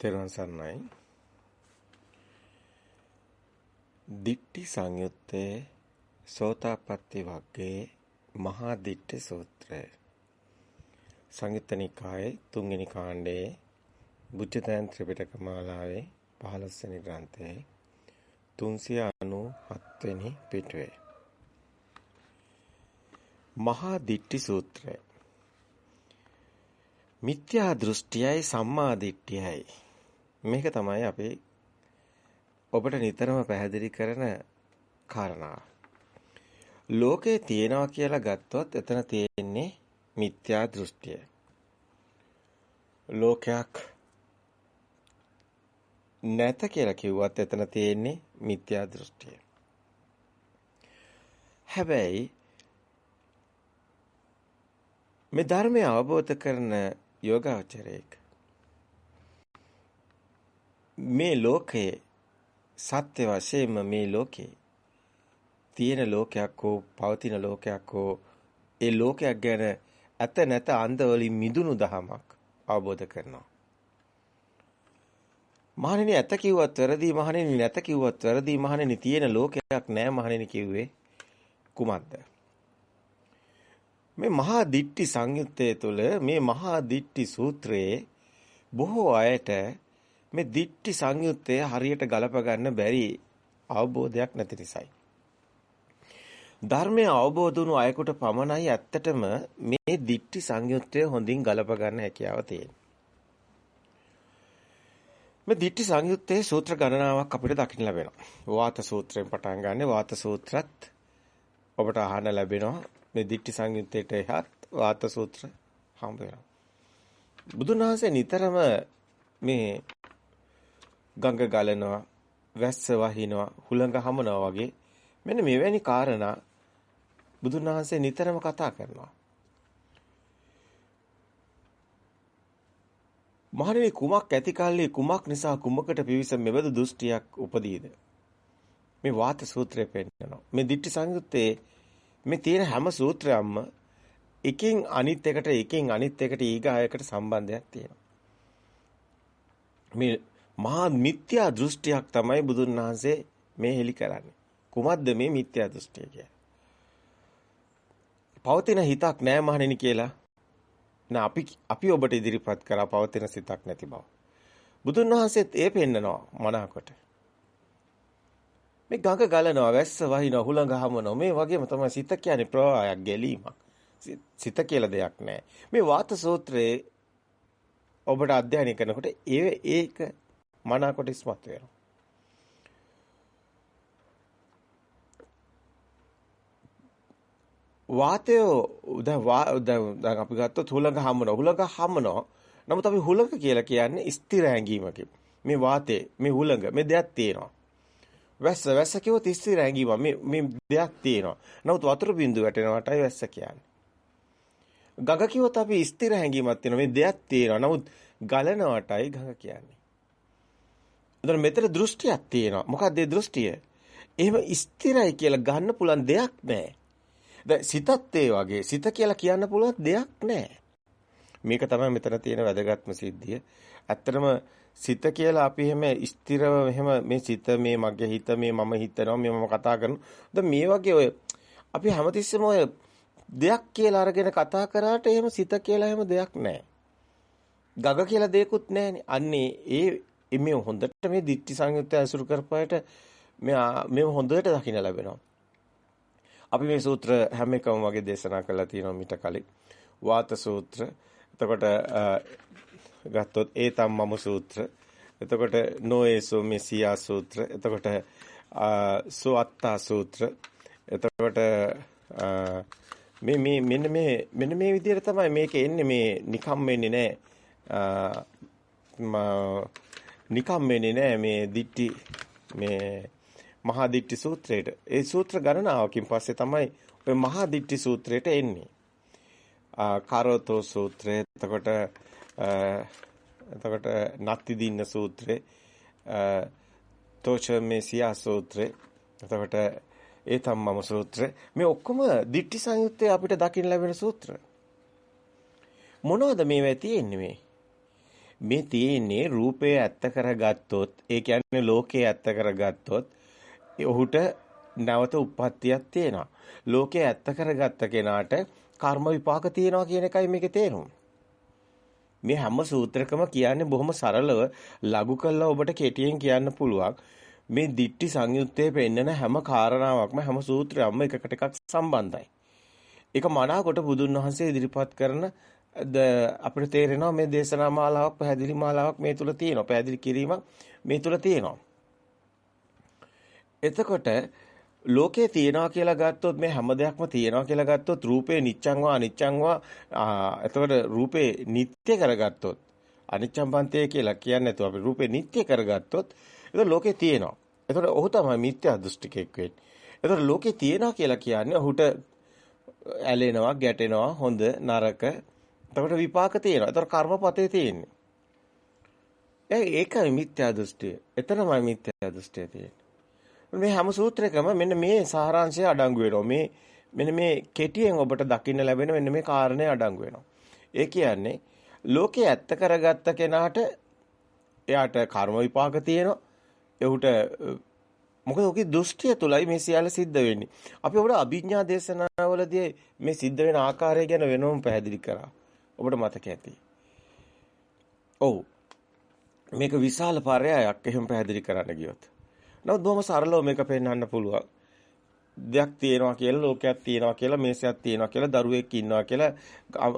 තෙරුවන් සරණයි. දිට්ටි සංයුත්තේ සෝතාපට්ටි වග්ගයේ මහා දිට්ඨි සූත්‍රය. සංයුත්ත නිකායේ තුන්වෙනි කාණ්ඩයේ බුද්ධතයන් ත්‍රිපිටක මාලාවේ 15 වෙනි ග්‍රන්ථයේ 397 වෙනි පිටුවේ. මහා දිට්ඨි සූත්‍රය. මිත්‍යා දෘෂ්ටියයි සම්මා දිට්ඨියයි මේක තමයි අපි ඔබට නිතරම පැහැදිලි කරන කාරණා. ලෝකේ තියෙනවා කියලා ගත්තොත් එතන තියෙන්නේ මිත්‍යා දෘෂ්ටිය. ලෝකයක් නැත කියලා කිව්වත් එතන තියෙන්නේ මිත්‍යා දෘෂ්ටිය. හැබැයි මේ ධර්මය අවබෝධ කරන යෝගාචරයේක මේ ලෝකයේ සත්‍ය වශයෙන්ම මේ ලෝකේ තියෙන ලෝකයක් හෝ පවතින ලෝකයක් හෝ ඒ ලෝකයක් ගැන ඇත නැත අන්ධ වලින් මිදුණු දහමක් අවබෝධ කරනවා. මහණෙනි ඇත කිව්වත් වැරදි මහණෙනි නැත කිව්වත් වැරදි මහණෙනි තියෙන ලෝකයක් නෑ මහණෙනි කිව්වේ කුමක්ද? මේ මහා දිට්ටි සංයුත්තය තුළ මේ මහා දිට්ටි සූත්‍රයේ බොහෝ අයට මේ දිට්ටි සංයුත්තය හරියට ගලප ගන්න බැරි අවබෝධයක් නැති නිසායි. ධර්මය අවබෝධ වුණු අයෙකුට පමණයි ඇත්තටම මේ දිට්ටි සංයුත්තය හොඳින් ගලප ගන්න හැකියාව තියෙන්නේ. මේ දිට්ටි සංයුත්තේ සූත්‍ර ගණනාවක් අපිට දකින්න ලැබෙනවා. වාත සූත්‍රයෙන් පටන් ගන්න වාත සූත්‍රත් ඔබට අහන්න ලැබෙනවා. මේ දිට්ටි සංයුත්තේට එහත් වාත සූත්‍ර හම්බ වෙනවා. බුදුන් වහන්සේ නිතරම මේ ගඟ ගලනවා, වැස්ස වහිනවා, හුළඟ හමනවා වගේ මෙන්න මෙවැනි කාරණා බුදුන් වහන්සේ නිතරම කතා කරනවා. මහණෙනි කුමක් ඇති කල්ලි කුමක් නිසා කුමකට පිවිස මෙබඳු දෘෂ්ටියක් උපදීද? මේ වාත සූත්‍රය පෙන්නනවා. මේ දිට්ඨි සංයුත්තේ මේ තියෙන හැම සූත්‍රයක්ම එකින් අනිත් එකට එකින් අනිත් එකට ඊගායකට සම්බන්ධයක් තියෙනවා. මේ මහා මිත්‍යා දෘෂ්ටියක් තමයි බුදුන් වහන්සේ මේ හෙලි කරන්නේ. කුමක්ද මේ මිත්‍යා දෘෂ්ටිය කියන්නේ? පවතින හිතක් නෑ මහණෙනි කියලා. නා අපි අපි ඔබට ඉදිරිපත් කරා පවතින සිතක් නැති බව. බුදුන් වහන්සේත් ඒ පෙන්නනවා මනාකොට. මේ ගඟ ගලනවා වැස්ස වහිනවා හුළඟ හමනවා මේ වගේම තමයි සිත කියන්නේ ප්‍රවාහයක් ගැලීමක් සිත කියලා දෙයක් නැහැ මේ වාත සූත්‍රයේ ඔබට අධ්‍යයනය කරනකොට ඒ ඒක මනාකොට ඉස්මතු වෙනවා වාතය දැන් අපි ගත්තොත් හුළඟ හමනවා හුළඟ හමනවා නමුත් අපි හුළඟ කියලා කියන්නේ ස්ථිර හැඟීමකින් මේ වාතේ මේ හුළඟ මේ දෙයක් තියෙනවා වැස්ස වැස්ස කිව්වොත් ඉස්සිර ඇඟීම මේ මේ දෙයක් තියෙනවා. නමුත් වතුර බින්දුව වැටෙනවටයි වැස්ස කියන්නේ. ගඟ කිව්වොත් අපි ස්ථිර හැඟීමක් තියෙනවා. මේ දෙයක් තියෙනවා. නමුත් ගලනවටයි ගඟ කියන්නේ. එතන මෙතන දෘෂ්ටියක් තියෙනවා. මොකක්ද ඒ දෘෂ්ටිය? එහෙම ස්ථිරයි කියලා ගන්න පුළුවන් දෙයක් නැහැ. දැන් සිතත් ඒ වගේ සිත කියලා කියන්න පුළුවන් දෙයක් නැහැ. මේක තමයි මෙතන තියෙන වැදගත්ම සිද්ධිය. ඇත්තටම සිත කියලා අපි එහෙම ස්ථිරව එහෙම මේ සිත මේ මගේ හිත මේ මම හිතනවා මේ මම කතා කරනවා. දැන් මේ වගේ ඔය අපි හැමතිස්සෙම ඔය දෙයක් කියලා අරගෙන කතා කරාට එහෙම සිත කියලා එහෙම දෙයක් නැහැ. ගග කියලා දෙයක්වත් නැහැනේ. අන්නේ ඒ මේ හොඳට මේ දිට්ටි සංයුත්තය අසුරු කරපායට මේ මේ හොඳට දකින්න ලැබෙනවා. අපි මේ සූත්‍ර හැම එකම වගේ දේශනා කරලා තියෙනවා මිට කලින්. වාත සූත්‍ර. එතකොට ගත්තොත් ඒතම් මම සූත්‍ර. එතකොට නොඒසෝ මෙසියා සූත්‍ර. එතකොට සුවත්තා සූත්‍ර. එතකොට මේ මේ මෙන්න මේ මෙන්න මේ විදිහට තමයි මේක එන්නේ මේ නිකම් වෙන්නේ නැහැ. නිකම් වෙන්නේ නැහැ මේ දිට්ටි මේ මහා දිට්ටි සූත්‍රයට. ඒ සූත්‍ර ගණනාවකින් පස්සේ තමයි ඔය මහා දිට්ටි සූත්‍රයට එන්නේ. කාරෝතෝ සූත්‍රය එතකොට එතකොට නත්ති දින්න සූත්‍රේ තෝචමේසියා සූත්‍රේ එතකොට ඒ තම්මම සූත්‍රය මේ ඔක්කොම දිට්ඨි සංයුත්තේ අපිට දකින්න ලැබෙන සූත්‍ර මොනවද මේවා තියෙන්නේ මේ මේ තියෙන්නේ රූපය ඇත්ත කරගත්තොත් ඒ කියන්නේ ලෝකේ ඇත්ත කරගත්තොත් ඔහුට නැවත උප්පත්තියක් තියෙනවා. ලෝකේ ඇත්ත කරගත්ත කෙනාට කර්ම විපාක තියෙනවා කියන එකයි මේකේ තේරුම. මේ හැම සූත්‍රකම කියන්නේ බොහොම සරලව ලඝු කළා ඔබට කෙටියෙන් කියන්න පුළුවන්. මේ දිට්ටි සංයුත්තේ පෙන්නන හැම කාරණාවක්ම හැම සූත්‍රයක්ම එකකට එකක් සම්බන්ධයි. ඒක මනාකොට බුදුන් වහන්සේ ඉදිරිපත් කරන අපිට තේරෙනවා මේ දේශනා මාලාවක් පැහැදිලි මාලාවක් මේ තුල තියෙනවා. පැහැදිලි කිරීමක් මේ තුල තියෙනවා. එතකොට ලෝකේ තියනවා කියලා ගත්තොත් මේ හැම දෙයක්ම තියනවා කියලා ගත්තොත් රූපේ නිච්ඡං වා අනිච්ඡං වා එතකොට රූපේ නිට්ටය කරගත්තොත් අනිච්ඡං පන්තේ කියලා කියන්නේ නැතුව අපි රූපේ නිට්ටය කරගත්තොත් එතකොට ලෝකේ තියෙනවා. එතකොට ඔහු තමයි මිත්‍යා දෘෂ්ටිකෙක් වෙන්නේ. එතකොට ලෝකේ තියෙනවා කියලා කියන්නේ ඔහුට ඇලෙනවා, ගැටෙනවා, හොඳ, නරක. එතකොට විපාක තියෙනවා. එතකොට කර්මපතේ තියෙන්නේ. ඒකයි මිත්‍යා දෘෂ්ටිය. එතනමයි මිත්‍යා දෘෂ්ටිය තියෙන්නේ. මේ හැම සූත්‍රයකම මෙන්න මේ සාරාංශය අඩංගු වෙනවා. මේ මෙන්න මේ කෙටියෙන් ඔබට දකින්න ලැබෙන මෙන්න මේ කාරණේ අඩංගු වෙනවා. ඒ කියන්නේ ලෝකේ ඇත්ත කරගත්ත කෙනාට එයාට කර්ම විපාක තියෙනවා. එහුට මොකද ඔකේ දෘෂ්ටිය තුලයි මේ සියල්ල සිද්ධ වෙන්නේ. අපි ඔබට අභිඥා දේශනාවලදී මේ සිද්ධ වෙන ආකාරය ගැන වෙනවම පැහැදිලි කරා. ඔබට මතක ඇති. ඔව්. මේක විශාල පරයයක් එහෙම පැහැදිලි කරන්න ගියොත්. නමුත් බොහොම සරලව මේක පෙන්වන්න පුළුවන්. දෙයක් තියෙනවා කියලා ලෝකයක් තියෙනවා කියලා මේසයක් තියෙනවා කියලා දරුවෙක් ඉන්නවා කියලා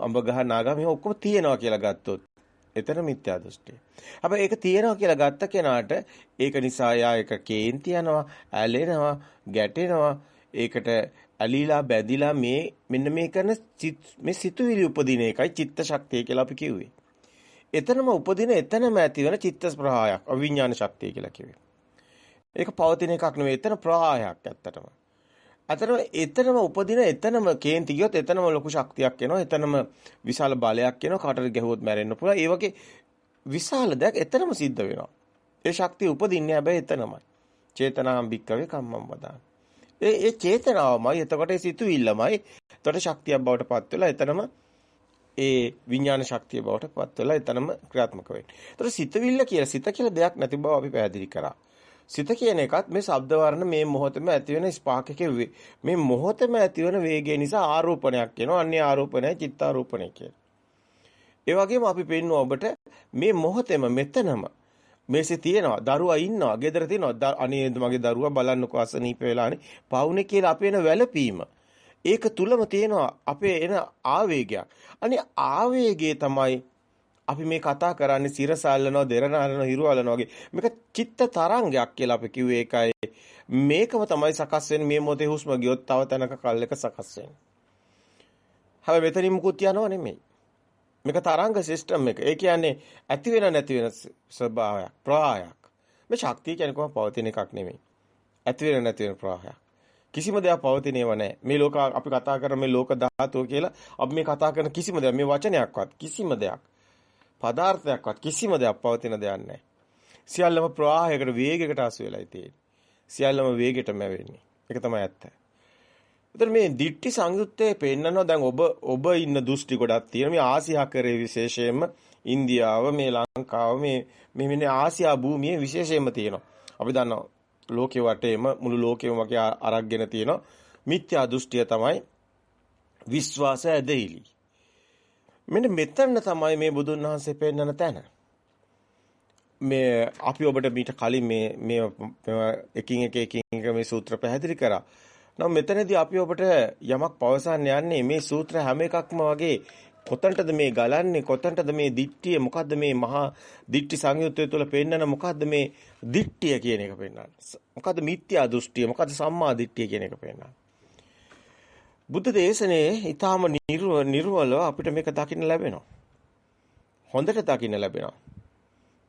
අඹ ගහ නාගා මේ ඔක්කොම තියෙනවා කියලා ගත්තොත් එතන මිත්‍යා දෘෂ්ටිය. හැබැයි ඒක තියෙනවා කියලා ගත්ත කෙනාට ඒක නිසා යා එක කේන්ති යනවා, ඇලෙනවා, ගැටෙනවා. ඒකට ඇලීලා බැඳිලා මේ මෙන්න මේ කරන මේ සිතුවිලි උපදින එකයි චිත්ත ශක්තිය කියලා අපි කිව්වේ. එතනම උපදින එතනම ඇතිවන චිත්ත ප්‍රහායක් අවිඥාන ශක්තිය කියලා කිව්වේ. ඒක පවතින එකක් නෙවෙයි. එතන ප්‍රවාහයක් ඇත්තටම. අතන එතනම උපදින එතනම කේන්ති ගියොත් එතනම ලොකු ශක්තියක් එනවා. එතනම විශාල බලයක් එනවා. කාටද ගැහුවොත් මැරෙන්න පුළුවන්. ඒ වගේ විශාල දෙයක් එතනම සිද්ධ වෙනවා. ඒ ශක්තිය උපදින්නේ හැබැයි එතනමයි. චේතනාම් භික්කවේ කම්මම් වදාන. ඒ ඒ චේතනාවමයි එතකොට ඒ සිතුවිල්ලමයි එතකොට ශක්තියක් බවට පත් වෙලා එතනම ඒ විඥාන ශක්තිය බවට පත් වෙලා එතනම ක්‍රියාත්මක වෙන්නේ. එතකොට සිතවිල්ල කියලා සිත කියලා දෙයක් නැති බව අපි පැහැදිලි කරා. සිත කියන එකත් මේ ශබ්ද වර්ණ මේ මොහොතේම ඇතිවෙන ස්පාක් එකේ මේ මොහොතේම ඇතිවන වේගය නිසා ආරෝපණයක් එනවා. අන්නේ ආරෝපණය චිත්තාරෝපණය කියන. ඒ වගේම අපි පෙන්වුවා ඔබට මේ මොහොතේම මෙතනම මේසේ තියෙනවා දරුවා ඉන්නවා ගෙදර තියෙනවා අනේ මගේ දරුවා බලන්නකෝ අසනීප වෙලානේ පවුනේ කියලා අපේ එන වැළපීම ඒක තුලම තියෙනවා අපේ එන ආවේගයක් අනේ ආවේගය තමයි අපි මේ කතා කරන්නේ සිරස අල්ලනවා, දෙරණ අල්ලනවා, හිරු අල්ලනවා වගේ. මේක චිත්ත තරංගයක් කියලා අපි කිව්වේ ඒකයි. මේකම තමයි සකස් වෙන්නේ මේ මොහොතේ හුස්ම ගියොත් තව තැනක කල් එක සකස් වෙන්නේ. හැබැයි මෙතනින් මුකුත් යනව නෙමෙයි. මේක තරංග සිස්ටම් එක. ඒ කියන්නේ ඇති වෙන නැති වෙන ස්වභාවයක්, ප්‍රවාහයක්. මේ ශක්තිය කියන්නේ කොහොම පවතින එකක් නෙමෙයි. ඇති වෙන නැති වෙන ප්‍රවාහයක්. කිසිම දෙයක් පවතිනේව නැහැ. මේ ලෝක අපි කතා කරන මේ ලෝක ධාතුව කියලා අපි මේ කතා කරන කිසිම දෙයක් මේ වචනයක්වත් කිසිම දෙයක් පදාර්ථයක්වත් කිසිම දෙයක් පවතින දෙයක් නැහැ. සියල්ලම ප්‍රවාහයකට වේගයකට අසු වෙලායි තියෙන්නේ. සියල්ලම වේගයටම වෙන්නේ. ඒක තමයි ඇත්ත. ඒතර මේ දිට්ටි සංයුත්තේ පෙන්නනවා දැන් ඔබ ඔබ ඉන්න දෘෂ්ටි ගොඩක් තියෙන මේ ආසියාකරේ විශේෂයෙන්ම ඉන්දියාව මේ ලංකාව මේ මේ මෙන්න ආසියා භූමියේ විශේෂයෙන්ම තියෙනවා. අපි දන්නවා ලෝකෙ වටේම මුළු ලෝකෙම වගේ අරක්ගෙන තියෙනවා. මිත්‍යා දෘෂ්ටිය තමයි විශ්වාස ඇදහිලි. මෙන්න මෙතන තමයි මේ බුදුන් වහන්සේ පෙන්වන තැන. මේ අපි ඔබට මීට කලින් මේ මේ එකින් එක එකින් එක මේ සූත්‍ර පැහැදිලි කරා. නම් මෙතනදී අපි ඔබට යමක් පවසන්න යන්නේ මේ සූත්‍ර හැම එකක්ම වගේ කොතනටද මේ ගලන්නේ කොතනටද මේ දිට්ඨිය මොකද්ද මේ මහා දිට්ඨි සංයුත්තය තුළ පෙන්වන මොකද්ද මේ දිට්ඨිය කියන එක පෙන්වන්නේ මොකද්ද මිත්‍යා දෘෂ්ටිය මොකද්ද සම්මා දිට්ඨිය කියන එක පෙන්වන්නේ බුද්ධ දේශනේ ඊටාම නිර්වල අපිට මේක දකින්න ලැබෙනවා. හොඳට දකින්න ලැබෙනවා.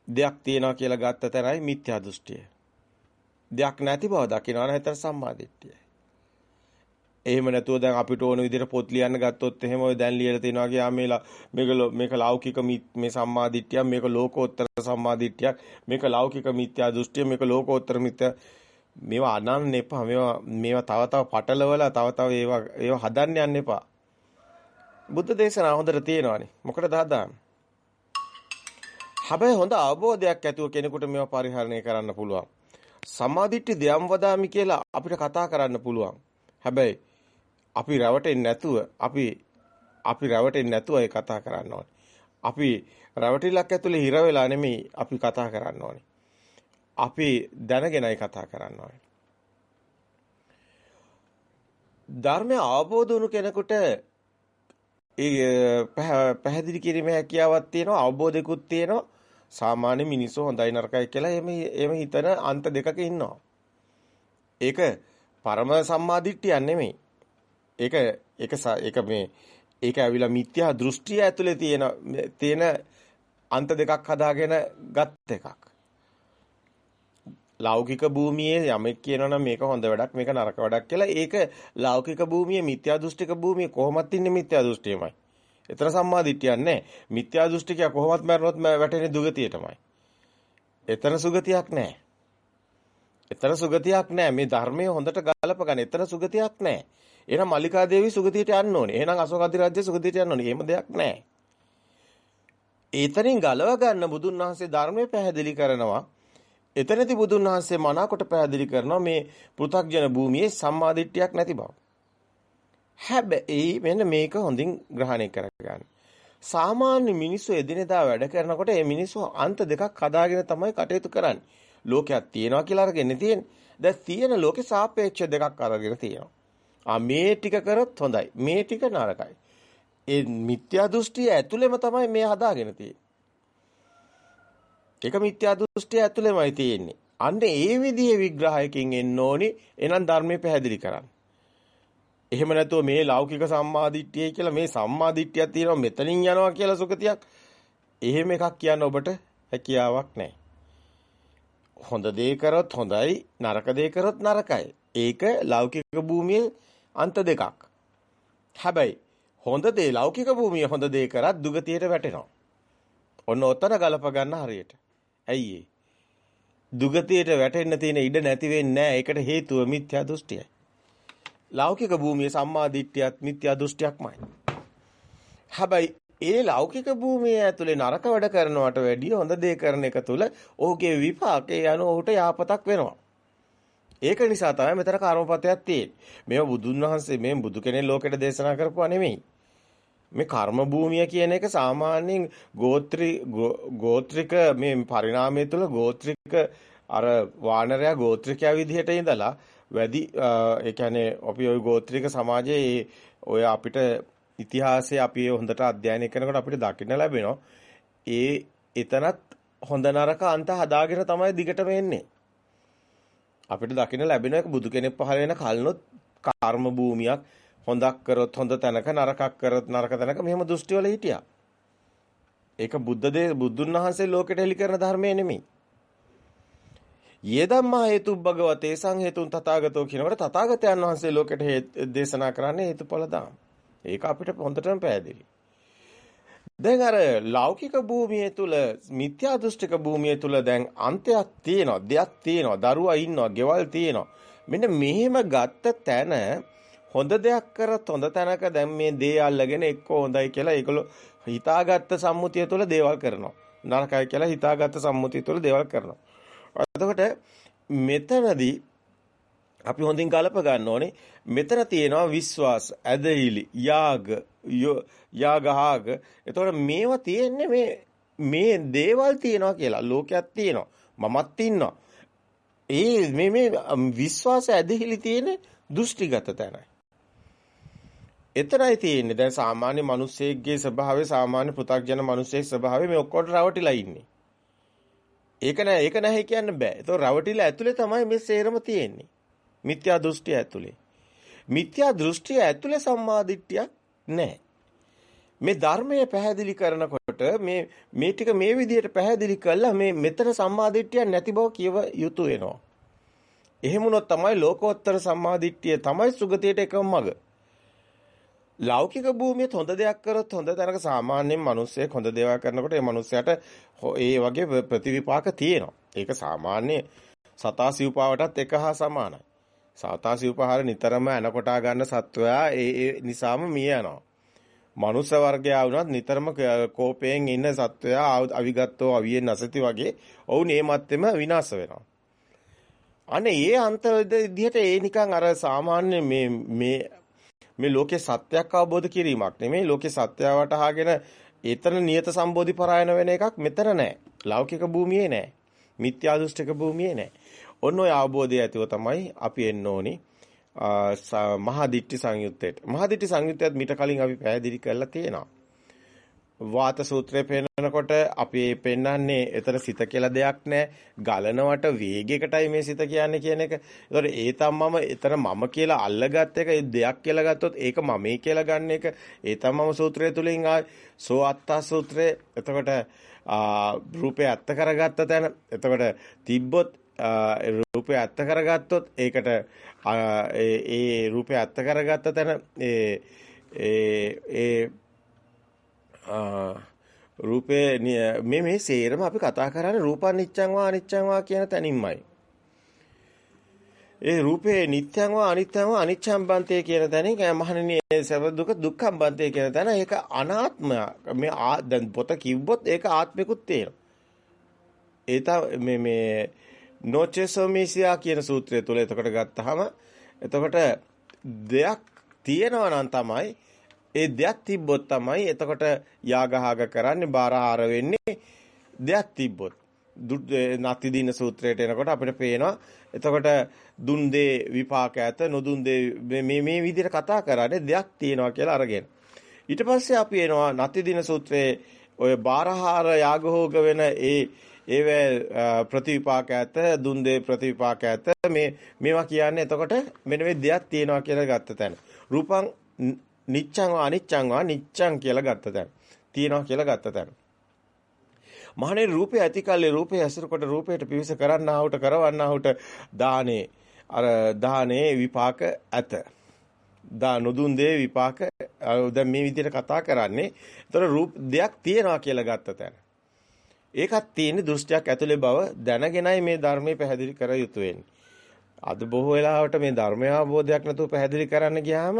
දෙයක් තියනවා කියලා ගත්ත තරයි මිත්‍යා දෘෂ්ටිය. දෙයක් නැති බව දකිනවා නම් හිතන සම්මාදිට්ඨිය. එහෙම නැතුව දැන් අපිට ඕන විදිහට පොත් ලියන්න ගත්තොත් එහෙම ඔය දැන් ලියලා තිනවා කියා මේ මේක මේක ලෞකික මේ සම්මාදිට්ඨිය මේක ලෝකෝත්තර සම්මාදිට්ඨියක් මේක ලෞකික මිත්‍යා දෘෂ්ටිය මේක ලෝකෝත්තර මිත්‍යා මේවා අනන්න එපා. මේවා මේවා තව තව පටලවලා තව තව ඒවා ඒවා හදන්න යන්න එපා. බුද්ධ දේශනා හොඳට තියෙනවානේ. මොකටද හදාන්නේ? හැබැයි හොඳ අවබෝධයක් ඇතුව කෙනෙකුට මේවා පරිහරණය කරන්න පුළුවන්. සමාධිට්ඨි ධම්ම වදාමි කියලා අපිට කතා කරන්න පුළුවන්. හැබැයි අපි රැවටෙන්නේ නැතුව අපි අපි රැවටෙන්නේ නැතුව ඒ කතා කරන්න ඕනේ. අපි රැවටිලක් ඇතුලේ හිර වෙලා නෙමෙයි අපි කතා කරන්න ඕනේ. අපි දැනගෙනයි කතා කරන්න ඕනේ. ධර්මය අවබෝධ වුණු කෙනෙකුට ඒ පැහැදිලි කිරීමේ හැකියාවක් තියෙනවා අවබෝධයකුත් තියෙනවා සාමාන්‍ය මිනිස්සු හොඳයි නරකයි කියලා එහෙම එහෙම හිතන අන්ත දෙකක ඉන්නවා. ඒක පරම සම්මාදිට්ඨියක් නෙමෙයි. ඒක ඒක ඒක මේ ඒක ඇවිල්ලා මිත්‍යා දෘෂ්ටිය ඇතුලේ තියෙන තියෙන අන්ත දෙකක් හදාගෙන ගත් එකක්. ලෞකික භූමියේ යමෙක් කියනවනම් මේක හොඳ වැඩක් මේක නරක වැඩක් කියලා ඒක ලෞකික භූමියේ මිත්‍යා දෘෂ්ටික භූමියේ කොහොමත් ඉන්නේ මිත්‍යා දෘෂ්ටියමයි. එතන සම්මා දිට්ඨියක් නැහැ. මිත්‍යා දෘෂ්ටිකය කොහොමත් මරනොත් වැටෙන්නේ දුගතියටමයි. එතන සුගතියක් නැහැ. එතන සුගතියක් නැහැ. මේ ධර්මයේ හොඳට ගලප ගන්න. එතන සුගතියක් නැහැ. එහෙනම් මල්ලිකා දේවී සුගතියට යන්න ඕනේ. එහෙනම් අශෝක අධිරාජ්‍ය සුගතියට යන්න ඕනේ. එහෙම දෙයක් නැහැ. ඒතරින් ගලව ගන්න බුදුන් වහන්සේ ධර්මයේ පැහැදිලි කරනවා. එතනදී බුදුන් වහන්සේ මනාකොට පැහැදිලි කරනවා මේ පෘථග්ජන භූමියේ සම්මාදිට්ඨියක් නැති බව. හැබැයි මෙන්න මේක හොඳින් ග්‍රහණය කරගන්න. සාමාන්‍ය මිනිස්සු එදිනෙදා වැඩ කරනකොට මේ මිනිස්සු අන්ත දෙකක් හදාගෙන තමයි කටයුතු කරන්නේ. ලෝකයක් තියෙනවා කියලා අරගෙන තියෙන්නේ. දැන් තියෙන ලෝකේ සාපේක්ෂ දෙකක් අරගෙන තියෙනවා. ආ මේ ටික කරොත් හොඳයි. මේ ටික නරකයි. ඒ මිත්‍යා දෘෂ්ටිය ඇතුළෙම තමයි මේ හදාගෙන තියෙන්නේ. ඒක මිත්‍යා දෘෂ්ටිය ඇතුළෙමයි තියෙන්නේ. අන්න ඒ විදිහේ විග්‍රහයකින් එන්න ඕනි. එනම් ධර්මයේ පැහැදිලි කරන්න. එහෙම නැතුව මේ ලෞකික සම්මාදිට්ඨියයි කියලා මේ සම්මාදිට්ඨියක් තියෙනවා මෙතනින් යනවා කියලා සුගතියක්. එහෙම එකක් කියන්න ඔබට හැකියාවක් නැහැ. හොඳ දේ කරොත් හොඳයි නරක දේ කරොත් නරකයි. ඒක ලෞකික භූමියේ අන්ත දෙකක්. හැබැයි හොඳ දේ ලෞකික භූමියේ හොඳ දේ කරත් දුගතියට වැටෙනවා. ඔන්න ඔතන ගලප ගන්න හරියට. ඇයි දුගතියට වැටෙන්න තියෙන ඉඩ නැති වෙන්නේ නැහැ. ඒකට හේතුව මිත්‍යා දෘෂ්ටියයි. ලෞකික භූමියේ සම්මා දිට්ඨියත් මිත්‍යා දෘෂ්ටියක්මයි. හැබැයි ඒ ලෞකික භූමිය ඇතුලේ නරක වැඩ කරනවට වැඩිය හොඳ දේ කරන එක තුල ඔහුගේ විපාකේ යන ඔහුට යාපතක් වෙනවා. ඒක නිසා තමයි මෙතන කර්මපතයක් තියෙන්නේ. මේව බුදුන් වහන්සේ මේ බුදු කෙනෙක් ලෝකෙට දේශනා කරපුවා නෙමෙයි. මේ කර්ම භූමිය කියන එක සාමාන්‍යයෙන් ගෝත්‍රි ගෝත්‍රික මේ පරිණාමය තුළ ගෝත්‍රික අර වානරයා ගෝත්‍රිකයා විදිහට ඉඳලා වැඩි ඒ කියන්නේ අපි ওই ගෝත්‍රික සමාජයේ ඔය අපිට ඉතිහාසය අපි හොඳට අධ්‍යයනය කරනකොට අපිට දකින්න ලැබෙනවා. ඒ එතනත් හොඳ නරක අන්ත හදාගෙන තමයි දිගටම එන්නේ. අපිට දකින්න ලැබෙන එක බුදු කෙනෙක් පහළ වෙන කලනොත් කර්ම භූමියක් හොඳක් කරොත් හොඳ තැනක නරකක් කරොත් නරක තැනක මෙහෙම දෘෂ්ටි වල හිටියා. ඒක බුද්ධ දේ බුදුන් වහන්සේ ලෝකෙට හෙළි කරන ධර්මයේ නෙමෙයි. යේදම්මා හේතු භගවතේ සංහේතුන් තථාගතෝ කියනකොට තථාගතයන් වහන්සේ ලෝකෙට දේශනා කරන්නේ හේතුඵල දාම. ඒක අපිට හොඳටම පැහැදිලි. දැන් අර ලෞකික භූමිය තුල මිත්‍යා දෘෂ්ටික භූමිය තුල දැන් අන්තයක් තියෙනවා දෙයක් තියෙනවා දරුවා ඉන්නවා ගෙවල් තියෙනවා. මෙන්න මෙහෙම ගත්ත තැන හොඳ දෙයක් කරත් හොඳ තැනක දැන් මේ දේ අල්ලගෙන එක්ක හොඳයි කියලා ඒගොල්ලෝ හිතාගත්ත සම්මුතිය තුළ දේවල් කරනවා. නරකයි කියලා හිතාගත්ත සම්මුතිය තුළ දේවල් කරනවා. එතකොට මෙතනදී අපි හොඳින් කලප ගන්න ඕනේ. මෙතන තියෙනවා විශ්වාස ඇදහිලි යාග යාගහාග. එතකොට මේවා තියෙන්නේ මේ මේ දේවල් තියෙනවා කියලා ලෝකයක් තියෙනවා මමත් ඉන්නවා. ඒ මේ මේ විශ්වාස ඇදහිලි තියෙන දෘෂ්ටිගත තැනයි. එතරයි තියෙන්නේ. දැන් සාමාන්‍ය මිනිස්සෙක්ගේ ස්වභාවය සාමාන්‍ය පෘථග්ජන මිනිස්සෙක් ස්වභාවය මේ ඔක්කොට රවටිලා ඉන්නේ. ඒක නෑ ඒක නැහැ කියන්න බෑ. ඒතකොට රවටිලා ඇතුලේ තමයි මේ සේරම තියෙන්නේ. මිත්‍යා දෘෂ්ටිය ඇතුලේ. මිත්‍යා දෘෂ්ටිය ඇතුලේ සම්මාදිට්ඨියක් නැහැ. මේ ධර්මය පැහැදිලි කරනකොට මේ මේ ටික මේ විදිහට පැහැදිලි කළා මේ මෙතන සම්මාදිට්ඨියක් නැති බව කියව යුතු වෙනවා. එහෙම වුණොත් තමයි ලෝකෝත්තර සම්මාදිට්ඨිය තමයි සුගතියට එකම මඟ. ලෞකික භූමියේ හොඳ දෙයක් කරොත් හොඳ තැනක සාමාන්‍යයෙන් මිනිස්සෙක් හොඳ දේවල් කරනකොට ඒ මිනිස්සයාට ඒ වගේ ප්‍රතිවිපාක තියෙනවා. ඒක සාමාන්‍ය සතා සිව්පාවටත් එක හා සමානයි. සාතා සිව්පහාර නිතරම ඇනකොටා ගන්න සත්වයා ඒ ඒ නිසාම මිය යනවා. මනුස්ස වර්ගයා වුණත් නිතරම කෝපයෙන් ඉන්න සත්වයා අවිගත්තෝ අවියෙන් නැසති වගේ ඔවුන් ඒ මත්තෙම විනාශ වෙනවා. අනේ ඒ අන්ත විදිහට ඒ නිකන් අර සාමාන්‍ය මේ මේ මේ ලෝකේ සත්‍යයක් අවබෝධ කිරීමක් නෙමෙයි ලෝකේ සත්‍යය වටහාගෙන ඒතන නියත සම්බෝධි පරායන වෙන එකක් මෙතන නැහැ. ලෞකික භූමියේ නැහැ. මිත්‍යා දෘෂ්ටික භූමියේ නැහැ. ඔන්න ඔය අවබෝධය ඇතිව තමයි අපි එන්න ඕනි. මහා දිට්ඨි සංයුත්තේට. මහා දිට්ඨි සංයුත්තයත් මීට කලින් අපි පැහැදිලි කරලා තියෙනවා. වාත සූත්‍රය පෙන්නකොට අපි පෙන්වන්නේ එතන සිත කියලා දෙයක් නැහැ. ගලනවට වේගයකටයි මේ සිත කියන්නේ කියන එක. ඒතකොට ඒ තමම එතන මම කියලා අල්ලගත් එක ඒ දෙයක් කියලා ගත්තොත් ඒක මමයි කියලා ගන්න එක. ඒ තමම සූත්‍රය තුලින් ආ සෝ අත්තා සූත්‍රය. එතකොට රූපේ අත්ත කරගත්ත තැන. එතකොට තිබ්බොත් රූපේ අත්ත කරගත්තොත් ඒකට ඒ රූපේ අත්ත කරගත්ත තැන ඒ ඒ රූපේ මේ මේ සේරම අපි කතා කරන්නේ රූපනිච්ඡං වා අනිච්ඡං වා කියන තැනින්මයි. ඒ රූපේ නිට්ටං වා අනිත්‍යං වා අනිච්ඡං බන්තේ කියන තැනින් මහණෙනි සබ දුක දුක්ඛං බන්තේ කියන තැන ඒක අනාත්ම මේ දැන් පොත කිව්වොත් ඒක ආත්මිකුත් තියෙනවා. ඒ මේ මේ නොචෙසොමිසියා කියන සූත්‍රය තුල එතකොට ගත්තාම එතකොට දෙයක් තියෙනවා නම් තමයි ඒ දෙයක් තිබ්බොත් තමයි එතකොට යාගහාග කරන්නේ බාරහාර වෙන්නේ දෙයක් තිබ්බොත්. නති දින සූත්‍රයට එනකොට අපිට පේනවා එතකොට දුන් දේ විපාක ඇත නොදුන් දේ මේ මේ විදිහට කතා කරන්නේ දෙයක් තියෙනවා කියලා අරගෙන. ඊට පස්සේ අපි එනවා නති දින සූත්‍රයේ ඔය බාරහාර යාගහෝග වෙන ඒ ඒවැ ප්‍රතිවිපාක ඇත දුන් දේ ප්‍රතිවිපාක ඇත. මේ මේවා කියන්නේ එතකොට මෙන්න මේ දෙයක් තියෙනවා කියලා ගත්ත තැන. රූපං නිච්ඡං වා අනිච්ඡං වා නිච්ඡං කියලා ගත්ත තැන. තියෙනවා කියලා ගත්ත තැන. මහණේ රූපය ඇතිකල්ලි රූපය ඇසුරකොට රූපයට පිවිස කරන්නාහුට කරවන්නාහුට දානේ. අර දානේ විපාක ඇත. දා නොදුන් දේ විපාක දැන් මේ විදිහට කතා කරන්නේ. ඒතර රූප දෙයක් තියෙනවා කියලා ගත්ත තැන. ඒකත් තියෙන දෘෂ්ටියක් ඇතුලේ බව දැනගෙනයි මේ ධර්මයේ පැහැදිලි කර යුතු අද බොහෝ වෙලාවට මේ ධර්මය අවබෝධයක් නැතුව පැහැදිලි කරන්න ගියාම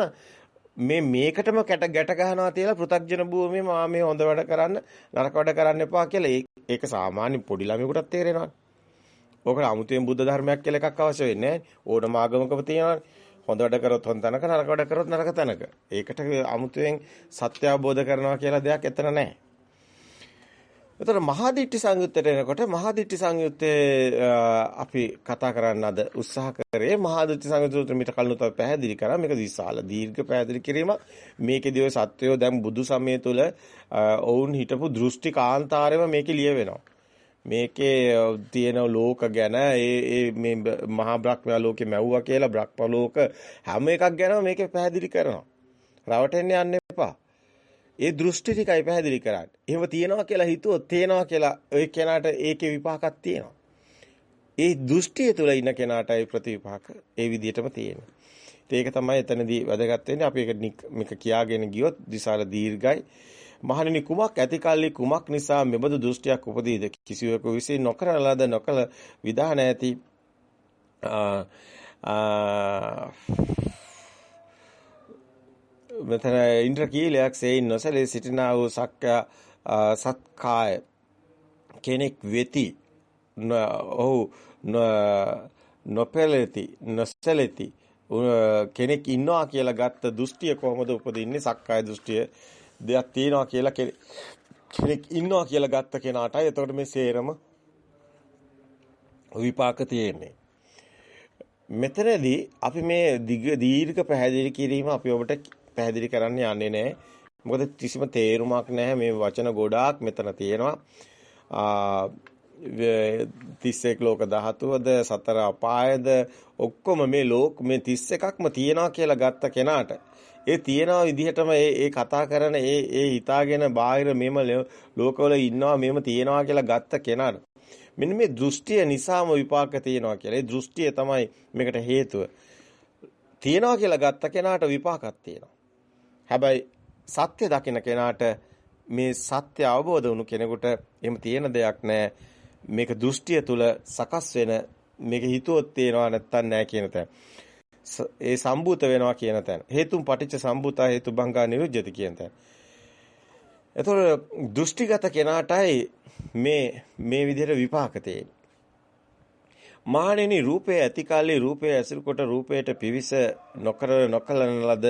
මේ මේකටම කැට ගැට ගන්නවා කියලා පෘථග්ජන භූමියේ මා මේ හොඳ වැඩ කරන්න නරක වැඩ කරන්න එපා කියලා ඒක සාමාන්‍ය පොඩි ළමයෙකුටත් තේරෙනවා. ඕකට 아무තෙන් බුද්ධ ධර්මයක් කියලා එකක් අවශ්‍ය වෙන්නේ නැහැ. ඕනම ආගමකම තියෙනවානේ. හොඳ වැඩ කරොත් හොඳ තැනක නරක වැඩ කරොත් නරක තැනක. ඒකට 아무තෙන් සත්‍ය අවබෝධ කරනවා කියලා දෙයක් එතන නැහැ. එතකොට මහාදිට්ඨි සංයුත්තට එනකොට මහාදිට්ඨි සංයුත්තේ අපි කතා කරන්න අද උත්සාහ කරේ මහාදිට්ඨි සංයුත්තේ මිට කලිනුත් අපි පැහැදිලි කරා. මේක විශාල දීර්ඝ පැහැදිලි කිරීම මේකේදී ඔය සත්වයෝ දැන් බුදු සමය තුල ඔවුන් හිටපු දෘෂ්ටි කාන්තාරෙම මේකේ ලියවෙනවා. මේකේ තියෙන ලෝක ගැන ඒ ඒ මේ මහා බ්‍රහ්මයා ලෝකේ මැව්වා කියලා බ්‍රහ්ම ලෝක හැම එකක් ගැනම මේකේ පැහැදිලි කරනවා. රවටෙන්න යන්න එපා ඒ දෘෂ්ටි ටිකයි පැහැදිලි කරන්නේ. එහෙම තියනවා කියලා හිතුවොත් තේනවා කියලා ওই කෙනාට ඒකේ විපාකක් තියෙනවා. ඒ දෘෂ්ටිය තුළ ඉන්න කෙනාට ඒ ප්‍රතිවිපාක ඒ විදිහටම තියෙනවා. ඒක තමයි එතනදී වැදගත් වෙන්නේ. අපි ඒක මේක කියාගෙන ගියොත් දිසාල දීර්ඝයි. මහණෙනි කුමක් ඇතිකල්ලි කුමක් නිසා මෙබඳු දෘෂ්ටියක් උපදීද කිසිවෙකු විසින් නොකරන ලද නොකල විධාන ඇති මෙතන ඉන්ද්‍රකීලයක් සෙයින් නොසලී සිටිනා වූ සක්ක සත්කාය කෙනෙක් වෙති. ඔහු නොපෙලෙති නොසලෙති. කෙනෙක් ඉන්නවා කියලා ගත්ත දෘෂ්ටිය කොහොමද උපදින්නේ? සක්කාය දෘෂ්ටිය දෙයක් තියෙනවා කියලා කෙනෙක් ඉන්නවා කියලා ගත්ත කෙනාටයි. එතකොට මේ සේරම විපාක තියෙන්නේ. මෙතනදී අපි මේ දීර්ඝ පැහැදිලි කිරීම අපි ඔබට පැහැදිලි කරන්න යන්නේ නැහැ. මොකද කිසිම තේරුමක් නැහැ මේ වචන ගොඩාක් මෙතන තියෙනවා. 31 ලෝක ධාතුවද සතර අපායද ඔක්කොම මේ ලෝක මේ 31ක්ම තියනවා කියලා ගත්ත කෙනාට ඒ තියනවා විදිහටම ඒ ඒ කතා කරන ඒ ඒ හිතාගෙන බාහිර මෙම ලෝකවල ඉන්නවා මෙම තියනවා කියලා ගත්ත කෙනාට මෙන්න මේ දෘෂ්ටිය නිසාම විපාක තියෙනවා කියලා. ඒ දෘෂ්ටිය තමයි මේකට හේතුව. තියනවා කියලා ගත්ත කෙනාට විපාකක් තියෙනවා. හැබැයි සත්‍ය දකින කෙනාට මේ සත්‍ය අවබෝධ වුණු කෙනෙකුට එහෙම තියෙන දෙයක් නැහැ. මේක දෘෂ්ටිය තුල සකස් වෙන මේක හිතුවොත් තේනවා නැත්තම් නැහැ කියන තැන. ඒ සම්භූත වෙනවා කියන තැන. හේතුන් පටිච්ච සම්භූතා හේතු බංගා නිරුජ්‍යති කියන තැන. එතකොට දෘෂ්ටිගත කෙනාටයි මේ මේ විදිහට විපාක තියෙන්නේ. මහණෙනි රූපේ ඇති කාලේ රූපේ ඇසුරු කොට රූපයට පිවිස නොකර නොකලන ලද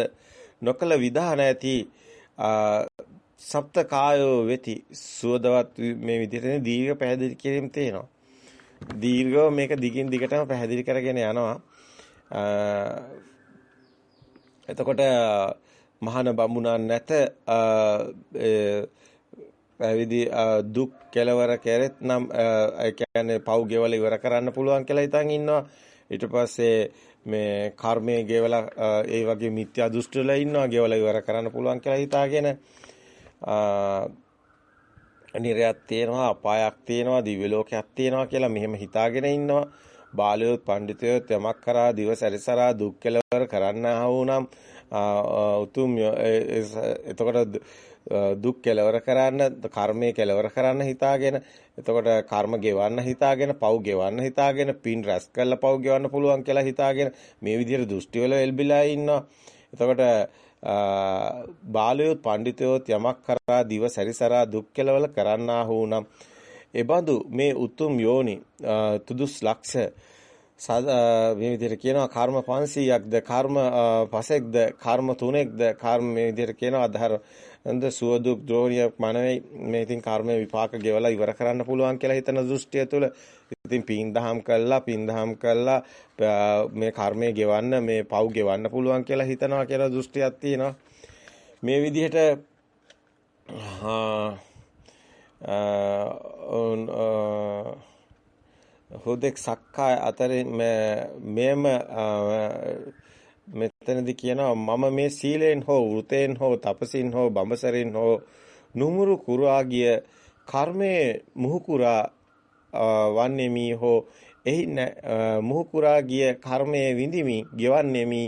නොකල විධාන ඇති සප්ත කායෝ වෙති සුවදවත් මේ විදිහට දීර්ඝ පැහැදිලි කිරීම තියෙනවා. දීර්ඝව මේක දිගින් දිගටම පැහැදිලි කරගෙන යනවා. එතකොට මහාන බඹුණන් නැත පැවිදි දුක් කෙලවර කෙරෙත් නම් ඒ කියන්නේ පව් ගෙවල ඉවර කරන්න පුළුවන් කියලා හිතන් ඉන්නවා. ඊට පස්සේ මේ කර්මයේ ගෙවලා ඒ වගේ මිත්‍යා දෘෂ්ටිවල ඉන්නවා. ගෙවල ඉවර කරන්න පුළුවන් කියලා හිතාගෙන නිරයක් තියෙනවා, අපායක් තියෙනවා, දිව්‍ය ලෝකයක් තියෙනවා කියලා මෙහෙම හිතාගෙන ඉන්නවා. බාලයොත් පඬිතුයොත් යමක් කරා දිව සැරිසරා දුක් කෙලවර කරන්න ආවුනම් උතුම් එතකොට දුක් කෙලවර කරන්න, කර්මයේ කෙලවර කරන්න හිතාගෙන, එතකොට කර්ම ගෙවන්න හිතාගෙන, පව් ගෙවන්න හිතාගෙන, පින් රැස් කරලා පව් ගෙවන්න පුළුවන් කියලා හිතාගෙන මේ විදිහට දෘෂ්ටි වල එල්බිලා ඉන්නවා. එතකොට බාලයොත් පඬිතයොත් යමක් කරා දිව සැරිසරා දුක් කෙලවල කරන්නා වූනම් එබඳු මේ උතුම් යෝනි තුදුස් ලක්ෂ මේ විදිහට කියනවා කර්ම 500ක්ද කර්ම 5ක්ද කර්ම 3ක්ද කර්ම මේ විදිහට කියනවා අධහර නන්ද සුවදුක් ද්‍රෝණියක් මනවේ මේ ඉතින් කර්ම විපාක ගෙවලා ඉවර කරන්න පුළුවන් කියලා හිතන දෘෂ්ටිය තුළ. ඉතින් පින් දහම් කළා පින් දහම් කළා. මේ කර්මය ගෙවන්න මේ පව් ගෙවන්න පුළුවන් කියලා හිතනවා කියලා දෘෂ්ටියක් තියෙනවා. මේ විදිහට හුදෙක් සක්කාය අතරින් මෙම මෙතනදී කියනවා මම මේ සීලෙන් හෝ වෘතෙන් හෝ තපසින් හෝ බඹසරින් හෝ නුමුරු කුරා ගිය කර්මයේ මුහුකුරා වන්නේමි හෝ එහි මුහුකුරා ගිය කර්මයේ විඳිමි ගෙවන්නේමි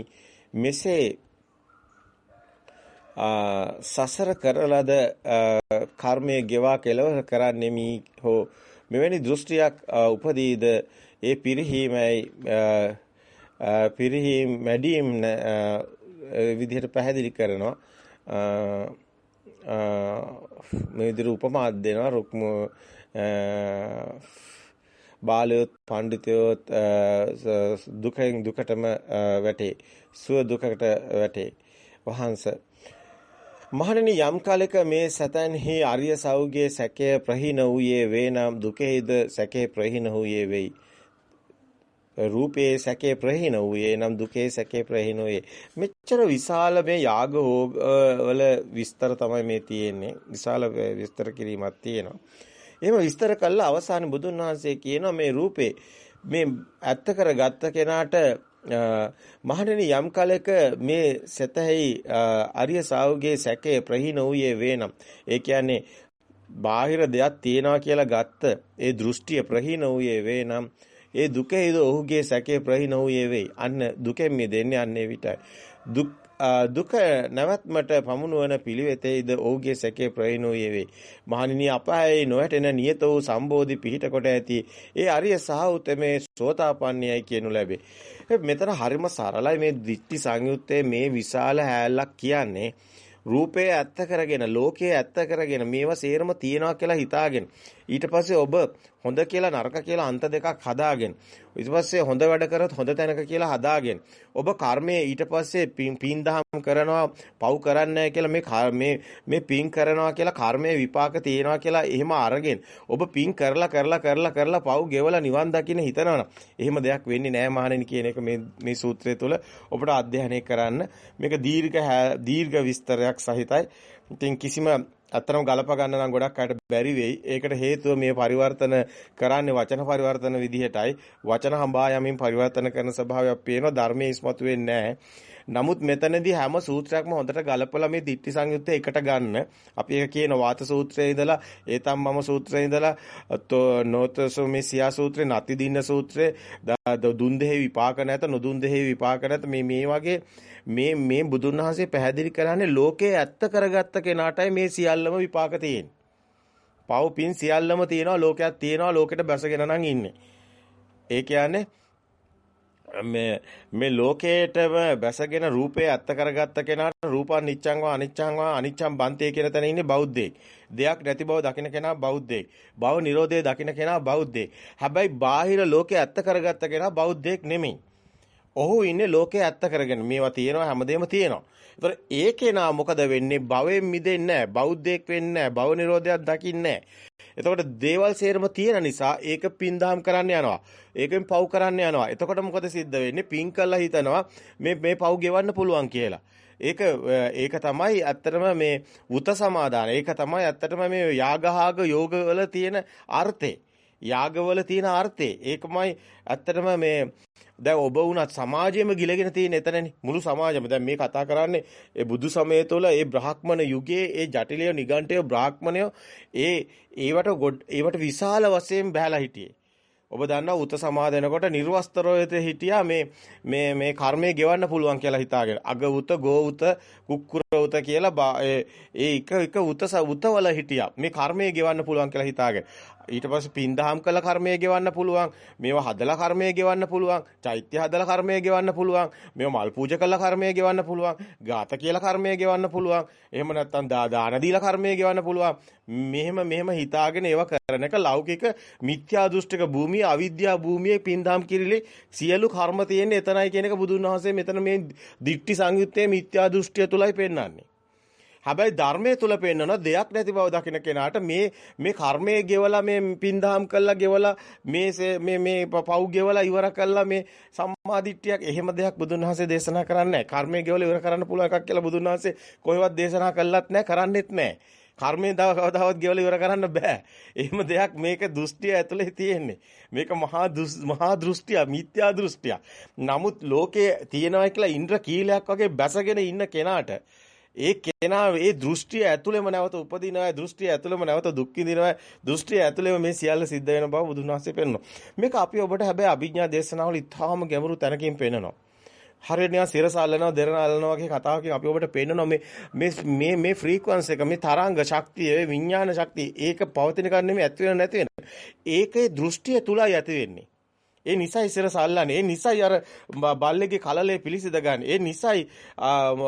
මෙසේ සසර කරලද කර්මයේ ගෙවා කෙලවර කරන්නේමි හෝ මෙවැනි දෘෂ්ටියක් උපදීද? ඒ පිරිහීමයි පිරිහීම් මැඩීම් විදිහට පැහැදිලි කරනවා. මේ විදිහට උපමාත් දෙනවා. රුක්ම බාලයොත් පඬිතයොත් දුකෙන් දුකටම වැටේ. සුව දුකට වැටේ. වහන්ස. මහණෙනි යම් කාලයක මේ සතන්හි ආර්ය සෞගේ සැකය ප්‍රහීන වූයේ වේනම් දුකේද සැකේ ප්‍රහීන වූයේ වෙයි. රූපේ සැකේ ප්‍රහීන වූයේ නම් දුකේ සැකේ ප්‍රහීන වූයේ. මෙච්චර විශාල මේ යාග වල විස්තර තමයි මේ තියෙන්නේ. විශාල විස්තර කිරීමක් තියෙනවා. එහෙම විස්තර කළා අවසානයේ බුදුන් වහන්සේ කියනවා මේ රූපේ මේ ඇත්ත කරගත්ත කෙනාට මහණෙනි යම් කලක මේ සතෙහි අරිය සාවුගේ සැකේ ප්‍රහීන වූයේ වේනම්. ඒ කියන්නේ බාහිර දෙයක් තියනවා කියලා ගත්ත ඒ දෘෂ්ටිය ප්‍රහීන වූයේ වේනම්. ඒ දුකේද ඔහුගේ සැකේ ප්‍රහීන වූයේ වෙයි. අන්න දුකෙන් මිදෙන්නේ අන්නේ විටයි. දුක් දුක නැවත්මට පමුණුවන පිළිවෙතේද ඔහුගේ සැකේ ප්‍රහීන වූයේ වෙයි. මහණෙනි අපායේ නොහැටෙන නියත වූ සම්බෝධි පිහිට කොට ඇති. ඒ අරිය සහෞතමේ සෝතාපන්නයයි කියනු ලැබේ. මෙතන හරිම සරලයි මේ දිට්ටි සංයුත්තේ මේ විශාල හැලක් කියන්නේ රූපය ඇත්ත කරගෙන ලෝකයේ ඇත්ත කරගෙන මේවා සේරම තියනවා කියලා හිතාගෙන ඊට පස්සේ ඔබ හොඳ කියලා නරක කියලා අන්ත දෙකක් හදාගෙන ඊට පස්සේ හොඳ වැඩ කරත් හොඳ තැනක කියලා හදාගෙන ඔබ කර්මයේ ඊට පස්සේ පින් දහම් කරනවා පව් කරන්නේ කියලා මේ මේ මේ පින් කරනවා කියලා කර්මයේ විපාක තියෙනවා කියලා එහෙම අරගෙන ඔබ පින් කරලා කරලා කරලා කරලා පව් ගෙවලා නිවන් දකින්න හිතනවනම් එහෙම දෙයක් වෙන්නේ නැහැ මහණෙනි කියන එක මේ මේ සූත්‍රය තුළ ඔබට අධ්‍යයනය කරන්න. මේක දීර්ඝ දීර්ඝ විස්තරයක් සහිතයි. ඉතින් කිසිම අත්‍තරම ගලප ගන්න නම් ගොඩක් අයට බැරි වෙයි. ඒකට හේතුව මේ පරිවර්තන කරන්නේ වචන පරිවර්තන විදිහටයි. වචන හඹා යමින් පරිවර්තන කරන ස්වභාවයක් පේනවා. ධර්මයේ ඉස්මතු වෙන්නේ නැහැ. නමුත් මෙතනදී හැම සූත්‍රයක්ම හොඳට ගලපලා මේ ditthi සංයුත්තේ එකට ගන්න. අපි ඒක කියන වාත සූත්‍රයේ ඉඳලා ඒතම් මම සූත්‍රයේ ඉඳලා නොතසෝ මේ සියා සූත්‍රේ නති දින්න සූත්‍රේ දුන් දෙහි විපාක නැත නොදුන් දෙහි විපාක නැත මේ මේ වගේ මේ මේ බුදුන් වහන්සේ පැහැදිලි කරන්නේ ලෝකේ ඇත්ත කරගත්ත කෙනාටයි මේ සියල්ලම විපාක තියෙන්නේ. පව් පින් සියල්ලම තියෙනවා ලෝකයක් තියෙනවා ලෝකෙට බැසගෙන නම් ඉන්නේ. ඒ කියන්නේ මේ මේ ලෝකේටම බැසගෙන රූපේ ඇත්ත කරගත්ත කෙනාට රූපං නිච්ඡං වා අනිච්ඡං වා අනිච්ඡං බන්තේ කියන තැන ඉන්නේ බෞද්ධයෙක්. දෙයක් නැති බව දකින කෙනා බෞද්ධයෙක්. භව නිරෝධය දකින කෙනා බෞද්ධයෙක්. හැබැයි බාහිර ලෝකේ ඇත්ත කරගත්ත කෙනා බෞද්ධයෙක් නෙමෙයි. ඔහු ඉන්නේ ලෝකේ ඇත්ත කරගෙන මේවා තියෙනවා හැමදේම තියෙනවා. ඒතර ඒ කෙනා මොකද වෙන්නේ? භවෙන් මිදෙන්නේ නැහැ. බෞද්ධයෙක් වෙන්නේ නැහැ. භව නිරෝධයක් දකින්නේ නැහැ. එතකොට දේවල් සේරම තියෙන නිසා ඒක පින්දහම් කරන්න යනවා. ඒකෙන් පව් කරන්න යනවා. එතකොට මොකද සිද්ධ වෙන්නේ? පින් කළා හිතනවා මේ මේ පව් ගෙවන්න පුළුවන් කියලා. ඒක ඒක තමයි ඇත්තටම මේ උත සමාදාන. ඒක තමයි ඇත්තටම මේ යාගහාග යෝගවල තියෙන අර්ථය. යාගවල තියෙන අර්ථය. ඒකමයි ඇත්තටම මේ දැන් ඔබ වුණත් සමාජයේම ගිලගෙන තියෙන එතනනේ. මුළු සමාජයම දැන් මේ කතා කරන්නේ ඒ බුදු සමය තුළ ඒ බ්‍රාහ්මණ යුගයේ ඒ ජටිලය නිගණ්ඨය බ්‍රාහ්මණය ඒ ඒවට ඒවට විශාල වශයෙන් බහැලා හිටියේ. ඔබ දන්නවා උත සමාදනකොට නිර්වස්තරෝයත හිටියා මේ මේ මේ කර්මය ගෙවන්න පුළුවන් කියලා හිතාගෙන. අග උත ගෝ උත කුක්කුර උත කියලා ඒ එක එක උත උතවල හිටියා. මේ කර්මය ගෙවන්න පුළුවන් කියලා හිතාගෙන. ඊට පස්සේ පින්දහම් කළ කර්මය ගෙවන්න පුළුවන්. මේවා හදලා කර්මය ගෙවන්න පුළුවන්. චෛත්‍ය හදලා කර්මය ගෙවන්න පුළුවන්. මේවා මල් පූජා කළා කර්මය ගෙවන්න පුළුවන්. ගාත කියලා කර්මය ගෙවන්න පුළුවන්. එහෙම නැත්නම් දාන දීලා කර්මය ගෙවන්න පුළුවන්. මෙහෙම මෙහෙම හිතාගෙන ඒවා කරන එක ලෞකික මිත්‍යා දෘෂ්ටික භූමිය, අවිද්‍යා භූමියේ පින්දහම් කිරිලි සියලු කර්ම තියෙන්නේ එතනයි කියන එක බුදුන් වහන්සේ මෙතන මේ දික්ටි සංයුත්තේ මිත්‍යා දෘෂ්ටිය තුලයි පෙන්වන්නේ. හැබැයි ධර්මයේ තුල පෙන්වන දෙයක් නැති බව දකින කෙනාට මේ මේ කර්මයේ ගෙවලා මේ පින්දහම් කළා ගෙවලා මේ මේ මේ පව් ගෙවලා ඉවර කළා මේ සම්මාදිට්ඨියක් එහෙම දෙයක් බුදුන් වහන්සේ දේශනා කරන්නේ නැහැ. කර්මයේ ගෙවලා ඉවර කරන්න පුළුවන් එකක් කියලා බුදුන් වහන්සේ කොහෙවත් දේශනා කළත් නැහැ කරන්නෙත් නැහැ. කර්මයෙන් දව කවදාවත් ගෙවලා ඉවර කරන්න බෑ. එහෙම දෙයක් මේක දෘෂ්ටිය ඇතුලේ තියෙන්නේ. මේක මහා මහා දෘෂ්ටිය, මිත්‍යා දෘෂ්ටිය. නමුත් ලෝකයේ තියෙනවා කියලා ඉන්ද්‍ර කීලයක් වගේ බැසගෙන ඉන්න කෙනාට ඒ කෙනා ඒ දෘෂ්ටිය ඇතුළෙම නැවත උපදිනවා දෘෂ්ටිය ඇතුළෙම නැවත දුක් විඳිනවා දෘෂ්ටිය ඇතුළෙම මේ සියල්ල සිද්ධ වෙන බව බුදුන් වහන්සේ පෙන්වනවා. මේක අපි ඔබට හැබැයි අභිඥා දේශනාවල ඉතාම ගැඹුරු තැනකින් පෙන්වනවා. හරියට නිකන් සිරස අල්ලනවා දෙරණ අල්ලනවා වගේ කතාවකින් අපි ඔබට පෙන්නනවා මේ මේ මේ මේ ෆ්‍රීකවන්ස් එක මේ තරංග ශක්තිය විඥාන ශක්තිය ඒක පවතින කන් නෙමෙයි ඇති වෙන නැති වෙන ඒකේ දෘෂ්ටිය තුලයි ඇති වෙන්නේ. ඒ නිසයි සිරස අල්ලන්නේ. ඒ නිසයි අර බල්ලෙක්ගේ කලලේ පිලිසිද ගන්න. ඒ නිසයි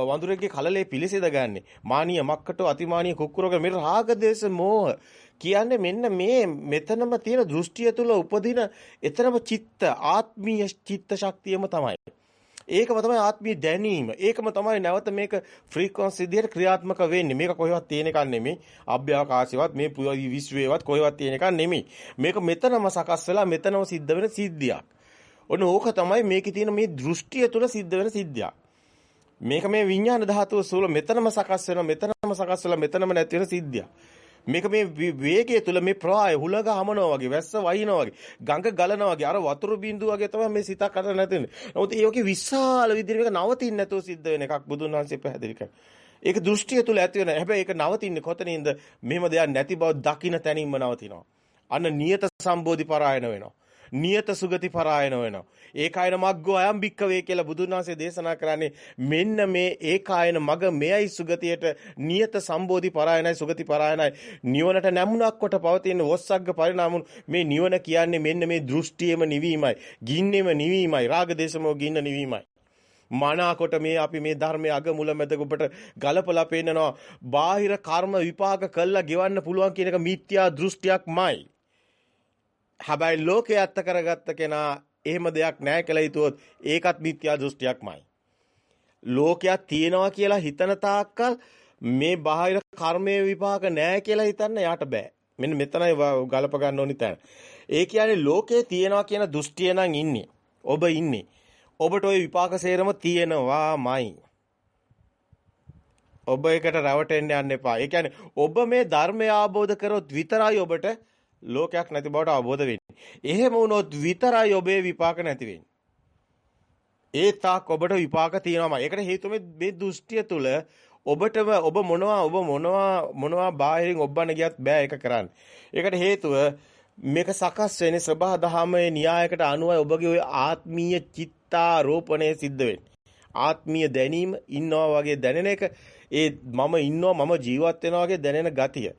වඳුරෙක්ගේ කලලේ පිලිසිද ගන්න. මානිය මක්කටෝ අතිමානිය කුක්කුරෝග මේ රාග දේශ මෝහ කියන්නේ මෙන්න මේ මෙතනම තියෙන දෘෂ්ටිය තුල උපදින එතරම් චිත්ත ආත්මීය චිත්ත ශක්තියම තමයි. ඒකම තමයි ආත්මීය දැනීම. ඒකම තමයි නැවත මේක ෆ්‍රීකවන්සි විදියට ක්‍රියාත්මක වෙන්නේ. මේක කොහෙවත් තියෙන එකක් නෙමෙයි. අභ්‍යවකාශයවත් මේ විශ්වයේවත් කොහෙවත් තියෙන එකක් නෙමෙයි. මේක මෙතනම සකස් වෙලා මෙතනම සිද්ධ වෙන සිද්ධියක්. ඔන්න ඕක තමයි මේකේ තියෙන මේ දෘෂ්ටිය තුළ සිද්ධ වෙන සිද්ධියක්. මේක මේ විඤ්ඤාණ ධාතුව සූල මෙතනම සකස් වෙනවා මෙතනම සකස් වෙලා මෙතනම නැති වෙන සිද්ධියක්. මේක මේ වේගය තුළ මේ ප්‍රවාහය හුලඟ හමනවා වගේ වැස්ස වහිනවා වගේ ගඟ ගලනවා වගේ අර වතුර බින්දුව වගේ තමයි මේ සිතක් අතර නැතිනේ. නමුත් ඒකේ විශාල විදිහට මේක නවතින්නේ නැතුව සිද්ධ වෙන එකක් බුදුන් වහන්සේ පැහැදිලි කරනවා. ඒක දෘෂ්ටිය තුළ ඇති වෙන. හැබැයි ඒක නවතින්නේ කොතනින්ද? මෙහෙම දෙයක් නැති බව දකින්න තැනින්ම නවතිනවා. අන්න නියත සම්බෝධි පරායන වෙනවා. නියත සුගති පරායන වෙනවා. ඒකායන මග්ගෝ අයම් භික්කවේ කියලා බුදුන් වහන්සේ දේශනා කරන්නේ මෙන්න මේ ඒකායන මග මෙයයි සුගතියට නියත සම්බෝධි පරායනයි සුගති පරායනයි. නිවනට නැමුණක් කොට පවතින වොස්සග්ග පරිණාමුන් මේ නිවන කියන්නේ මෙන්න මේ දෘෂ්ටියේම නිවීමයි ගින්නෙම නිවීමයි රාග දේශමෝ ගින්න නිවීමයි. මනාකොට මේ අපි මේ ධර්මයේ අග මුල මැද ඔබට ගලපලා පෙන්නනවා. බාහිර කර්ම විපාක කළා ගෙවන්න පුළුවන් කියන එක මිත්‍යා දෘෂ්ටියක්මයි. හැබැයි ලෝකේ ඇත්ත කරගත්ත කෙනා එහෙම දෙයක් නැහැ කියලා හිතුවොත් ඒකත් මිත්‍යා දෘෂ්ටියක්මයි. ලෝකයක් තියෙනවා කියලා හිතන තාක්කල් මේ බාහිර කර්මයේ විපාක නැහැ කියලා හිතන්න යාට බෑ. මෙන්න මෙතනයි ගලප ගන්න ඕනි තැන. ඒ කියන්නේ ලෝකේ තියෙනවා කියන දෘෂ්ටිය නම් ඉන්නේ. ඔබ ඉන්නේ. ඔබට ওই විපාක සේරම තියෙනවාමයි. ඔබ එකට රැවටෙන්න යන්න එපා. ඒ කියන්නේ ඔබ මේ ධර්මය ආબોධ කරොත් විතරයි ඔබට ලෝකයක් නැති බවට අවබෝධ වෙන්නේ. එහෙම වුණොත් විතරයි ඔබේ විපාක නැති වෙන්නේ. ඒ තාක් ඔබට විපාක තියෙනවා. ඒකට හේතුව මේ දෘෂ්ටිය තුල ඔබටම ඔබ මොනවා ඔබ මොනවා මොනවා බාහිරින් ඔබන්න ගියත් බෑ ඒක කරන්න. ඒකට හේතුව මේක සකස් වෙන්නේ සබහා දහමේ න්‍යායකට අනුවයි ඔබගේ ওই ආත්මීය චිත්තාරෝපණය සිද්ධ වෙන්නේ. ආත්මීය දැනීම ඉන්නවා වගේ දැනෙන එක ඒ මම ඉන්නවා මම ජීවත් වෙනවා වගේ දැනෙන ගතිය.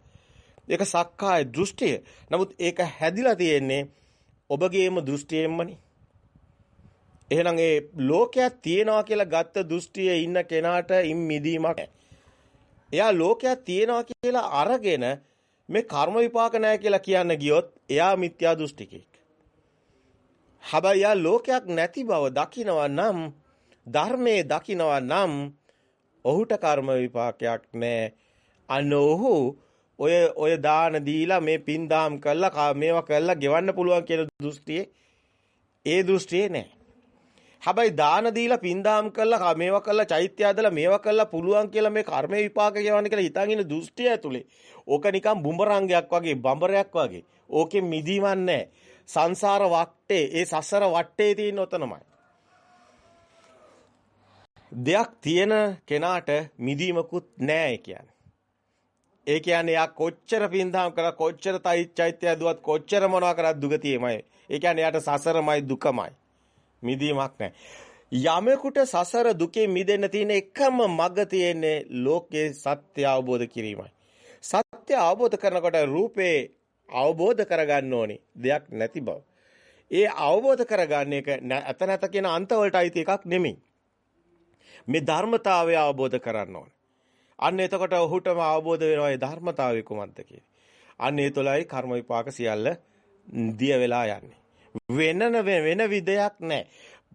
ඒක සක්කාය දෘෂ්ටිය. නමුත් ඒක හැදිලා තියෙන්නේ ඔබගේම දෘෂ්ටියෙන්මනේ. එහෙනම් ඒ ලෝකයක් තියනවා කියලා ගත්ත දෘෂ්ටියේ ඉන්න කෙනාට ඉම් මිදීමක් එයා ලෝකයක් තියනවා කියලා අරගෙන මේ කර්ම විපාක නැහැ කියලා කියන්න ගියොත් එයා මිත්‍යා දෘෂ්ටිකෙක්. හැබැයි යා ලෝකයක් නැති බව දකිනවා නම් ධර්මයේ දකිනවා නම් ඔහුට කර්ම විපාකයක් නැහැ. අන්න ඔහු ඔය ඔය දාන දීලා මේ පින් දාම් කළා මේවා කළා ගෙවන්න පුළුවන් කියන දෘෂ්ටියේ ඒ දෘෂ්ටියේ නැහැ. හැබැයි දාන දීලා පින්දාම් කළා මේවා කළා චෛත්‍ය හදලා මේවා කළා පුළුවන් කියලා මේ කර්ම විපාක කියවන්නේ කියලා හිතන් ඉන්න දෘෂ්ටිය ඇතුලේ. ඕක නිකන් බුම්බරංගයක් වගේ බඹරයක් වගේ. ඕකෙන් මිදීමක් සංසාර වටේ ඒ සසර වටේ තියෙන ඔතනමයි. දෙයක් තියෙන කෙනාට මිදීමකුත් නැහැ කියන්නේ. ඒ කියන්නේ යා කොච්චර පින්දාම් කරා කොච්චර චෛත්‍ය දුවත් කොච්චර මොනවා කරත් දුගතියමයි. ඒ කියන්නේ යාට සසරමයි දුකමයි. මිදීමක් නැහැ. යමෙකුට සසර දුකේ මිදෙන්න තියෙන එකම මඟ තියෙන්නේ ලෝකේ සත්‍ය අවබෝධ කිරීමයි. සත්‍ය අවබෝධ කරනකොට රූපේ අවබෝධ කරගන්න ඕනේ දෙයක් නැති බව. ඒ අවබෝධ කරගන්න එක ඇත නැත කියන අන්ත වලට අයිති එකක් නෙමෙයි. මේ ධර්මතාවය අවබෝධ කරන්න ඕනේ. අන්න එතකොට ඔහුටම අවබෝධ වෙනවා ඒ ධර්මතාවය කුමක්ද කියන්නේ. අන්න ඒ තුළයි කර්ම විපාක සියල්ල දිය වෙලා යන්නේ. වෙන වෙන විදයක් නැහැ.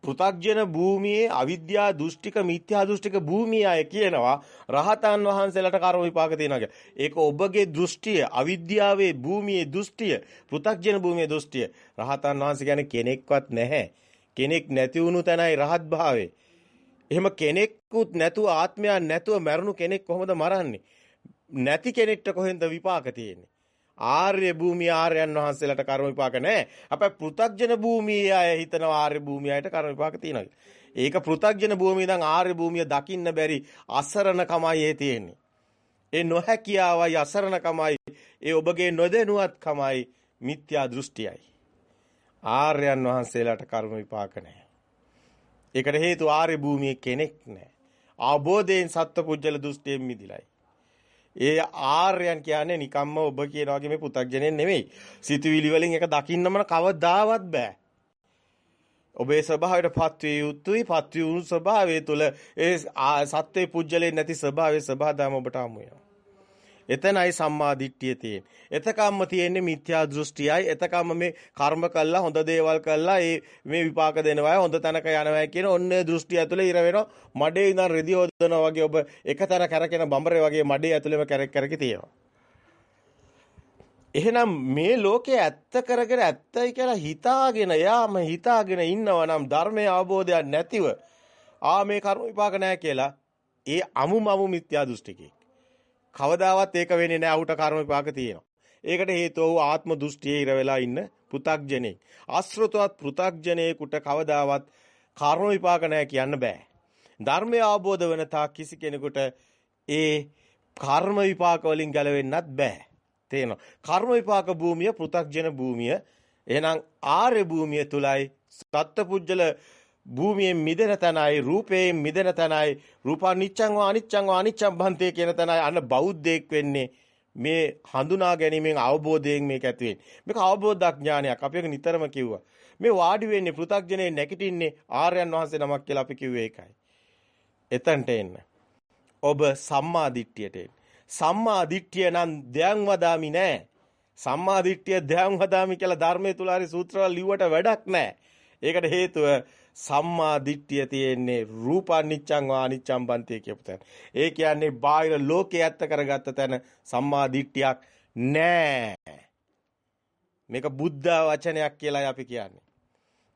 පෘථග්ජන භූමියේ අවිද්‍යා දෘෂ්ටික මිත්‍යා දෘෂ්ටික භූමිය අය කියනවා රහතන් වහන්සේලාට කර්ම විපාක තියෙනවා කියලා. ඒක ඔබගේ දෘෂ්ටිය අවිද්‍යාවේ භූමියේ දෘෂ්ටිය පෘථග්ජන භූමියේ දෘෂ්ටිය. රහතන් වහන්සේ කියන්නේ කෙනෙක්වත් නැහැ. කෙනෙක් නැති වුණු තැනයි රහත් භාවයේ. එහෙම කෙනෙක්කුත් නැතුව ආත්මයක් නැතුව මරණු කෙනෙක් කොහොමද මරන්නේ? නැති කෙනෙක්ට කොහෙන්ද විපාක තියෙන්නේ? ආර්ය භූමිය ආර්යයන් වහන්සේලාට කර්ම විපාක නැහැ. අපේ පෘථග්ජන භූමියේ අය හිතනවා ආර්ය භූමියයට කර්ම විපාක තියෙනවා. ඒක පෘථග්ජන භූමිය ඉඳන් ආර්ය භූමිය දකින්න බැරි අසරණකමයි ඒ තියෙන්නේ. ඒ නොහැකියාවයි අසරණකමයි ඒ ඔබගේ නොදැනුවත්කමයි මිත්‍යා දෘෂ්ටියයි. ආර්යයන් වහන්සේලාට කර්ම විපාක නැහැ. ඒකට හේතුව ආර්ය භූමියේ කෙනෙක් නැහැ. ආબોධයෙන් සත්පුජ්‍යල දෘෂ්ටියෙන් මිදිලයි. ඒ ආර්යයන් කියන්නේ නිකම්ම ඔබ කියන වගේ මේ පු탁ජනෙන් නෙමෙයි. සිතුවිලි වලින් එක දකින්නම කවදාවත් බෑ. ඔබේ ස්වභාවයට පත්විය යුතුයි පත්විය වූ ස්වභාවය තුළ ඒ සත්වේ පුජ්‍යලේ නැති ස්වභාවයේ සබහාදාම ඔබට හමු වෙනවා. එතනයි සම්මා දිට්ඨිය තියෙන්නේ. එතකම්ම තියෙන්නේ මිත්‍යා දෘෂ්ටියයි. එතකම්ම මේ කර්ම කළා හොඳ දේවල් කළා ඒ මේ විපාක දෙනවා හොඳ තැනක යනවා කියන ඔන්නේ දෘෂ්ටිය ඇතුලේ ඉර වෙනවා. මඩේ ඉඳන් රෙදි හොදනවා වගේ ඔබ එක තැන කරකින බඹරේ වගේ මඩේ ඇතුලේම කැරක් කැරකි තියෙනවා. එහෙනම් මේ ලෝකේ ඇත්ත කරගෙන ඇත්තයි කියලා හිතාගෙන යාම හිතාගෙන ඉන්නවා නම් ධර්මයේ අවබෝධයක් නැතිව ආ මේ කර්ම විපාක නැහැ කියලා ඒ අමුමමු මිත්‍යා දෘෂ්ටිකේ කවදාවත් ඒක වෙන්නේ නැහැ. ඌට කර්ම විපාක තියෙනවා. ඒකට හේතුව ආත්ම දෘෂ්ටියේ ඉර වෙලා ඉන්න පෘ탁ජනේ. ආශ්‍රතවත් පෘ탁ජනේකට කවදාවත් කර්ම විපාක නැහැ කියන්න බෑ. ධර්මය අවබෝධ වෙන තාක් කිසි කෙනෙකුට ඒ කර්ම විපාක වලින් ගැලවෙන්නත් බෑ. තේනවා. කර්ම විපාක භූමිය පෘ탁ජන භූමිය. එහෙනම් ආර්ය භූමිය තුලයි සත්පුජ්‍යල භූමියෙන් මිදෙන තැනයි රූපයෙන් මිදෙන තැනයි රූපා නිච්ඡං වා අනිච්ඡං වා අනිච්ඡං භන්තේ කියන තැනයි අන්න බෞද්ධයෙක් වෙන්නේ. මේ හඳුනා ගැනීමෙන් අවබෝධයෙන් මේක ඇති වෙන්නේ. මේක අවබෝධඥානයක්. අපි එක නිතරම කිව්වා. මේ වාඩි වෙන්නේ පෘථග්ජනේ නැගිටින්නේ ආර්යයන් වහන්සේ නමක් කියලා අපි කිව්වේ ඒකයි. එතනට එන්න. ඔබ සම්මා දිට්ඨියට එන්න. සම්මා දිට්ඨිය නම් ධ්‍යාන් වදාමි නෑ. සම්මා දිට්ඨිය ධ්‍යාන් වදාමි කියලා ධර්මයේ තුල හරි සූත්‍රවල ලිව්වට වැඩක් නෑ. ඒකට හේතුව සම්මා දිට්ඨිය තියෙන්නේ රූපානිච්චං වා අනිච්චං බන්තේ කියපු තැන. ඒ කියන්නේ බාහිර ලෝකේ ඇත්ත කරගත්ත තැන සම්මා දිට්ඨියක් නෑ. මේක බුද්ධ වචනයක් කියලායි අපි කියන්නේ.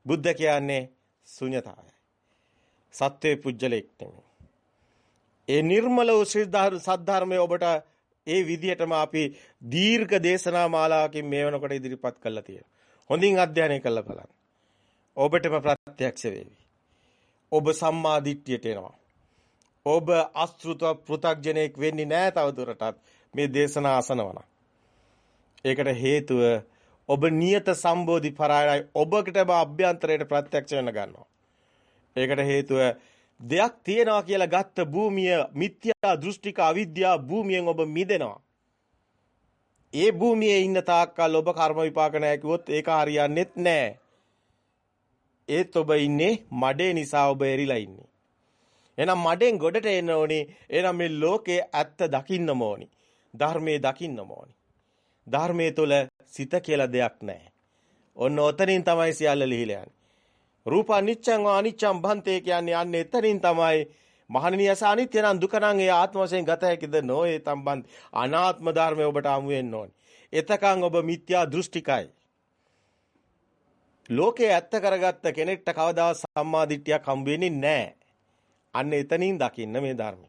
බුද්ධ කියන්නේ ශුන්‍යතාවය. සත්වේ පුජ්‍යලෙක් නෙමෙයි. ඒ නිර්මල වූ සද්ධර්මයේ ඔබට ඒ විදිහටම අපි දීර්ඝ දේශනා මාලාවකින් මේ වෙනකොට ඉදිරිපත් කළා තියෙනවා. හොඳින් අධ්‍යයනය කරලා බලන්න. ඔබටම ප්‍රත්‍යක්ෂ වේවි. ඔබ සම්මා දිට්ඨියට එනවා. ඔබ අසෘත පෘ탁ජනෙක් වෙන්නේ නැහැ තවදුරටත් මේ දේශනා අසනවන. ඒකට හේතුව ඔබ නියත සම්බෝධි පරායයි ඔබකටම අභ්‍යන්තරයට ප්‍රත්‍යක්ෂ වෙන්න ගන්නවා. ඒකට හේතුව දෙයක් තියනවා කියලා ගත්ත භූමිය මිත්‍යා දෘෂ්ටික අවිද්‍යා භූමියෙන් ඔබ මිදෙනවා. ඒ භූමියේ ඉන්න තාක්කල් ඔබ කර්ම විපාක නැහැ කිව්වොත් ඒක හරියන්නේත් නැහැ. ඒත් ඔබ ඉන්නේ මඩේ නිසා ඔබ එරිලා ඉන්නේ. එහෙනම් මඩෙන් ගොඩට එන්න ඕනි. එහෙනම් මේ ලෝකේ ඇත්ත දකින්නම ඕනි. ධර්මයේ දකින්නම ඕනි. ධර්මයේ තුල සිත කියලා දෙයක් නැහැ. ඔන්න ඔතනින් තමයි සියල්ල ලිහිලා යන්නේ. රූප අනිච්චං වා අනිච්චං භන්තේ කියන්නේ යන්නේ එතනින් තමයි මහණෙනි යස අනිත්‍ය නම් දුක නම් ඒ ආත්ම වශයෙන් ගත හැකිද නොඒ තම්බන් අනාත්ම ධර්මය ඔබට හමු වෙන්න ඕනේ. එතකන් ඔබ මිත්‍යා දෘෂ්ටිකයි. ලෝකේ ඇත්ත කරගත්ත කෙනෙක්ට කවදා සම්මා දිට්ඨියක් හම්බ වෙන්නේ නැහැ. අන්න එතනින් දකින්න මේ ධර්මය.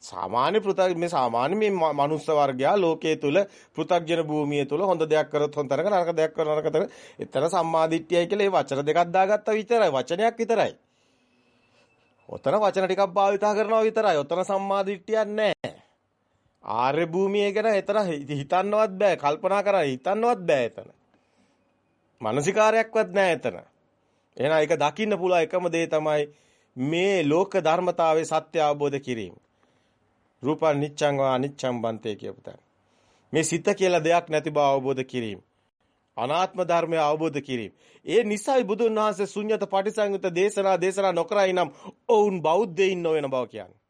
සාමාන්‍ය පෘථග් මේ සාමාන්‍ය මේ මනුස්ස වර්ගයා ලෝකයේ තුල පෘථග්ජන භූමිය තුල හොඳ දෙයක් කරොත් හොඳ තරක නරක දෙයක් කරන නරක තර එතන සම්මාදිට්ඨියයි කියලා ඒ වචන දෙකක් දාගත්තා විතරයි වචනයක් විතරයි. ඔතන වචන ටිකක් භාවිතා කරනවා විතරයි. ඔතන සම්මාදිට්ඨියක් නැහැ. ආර්ය භූමිය ගැන එතන හිතන්නවත් බෑ. කල්පනා කරා හිතන්නවත් බෑ එතන. මානසිකාරයක්වත් නැහැ එතන. එහෙනම් ඒක දකින්න පුළුවන් එකම දේ තමයි මේ ලෝක ධර්මතාවයේ සත්‍ය අවබෝධ කිරීම. රූපං නිච්ඡං වා අනිච්ඡං බන්තේ කියපු තැන. මේ සිත කියලා දෙයක් නැති බව අවබෝධ කිරීම. අනාත්ම ධර්මය අවබෝධ කිරීම. ඒ නිසයි බුදුන් වහන්සේ ශුන්්‍යත පටිසංයුත දේශනා දේශනා නොකරයි නම් ඔවුන් බෞද්ධයින් නොවන බව කියන්නේ.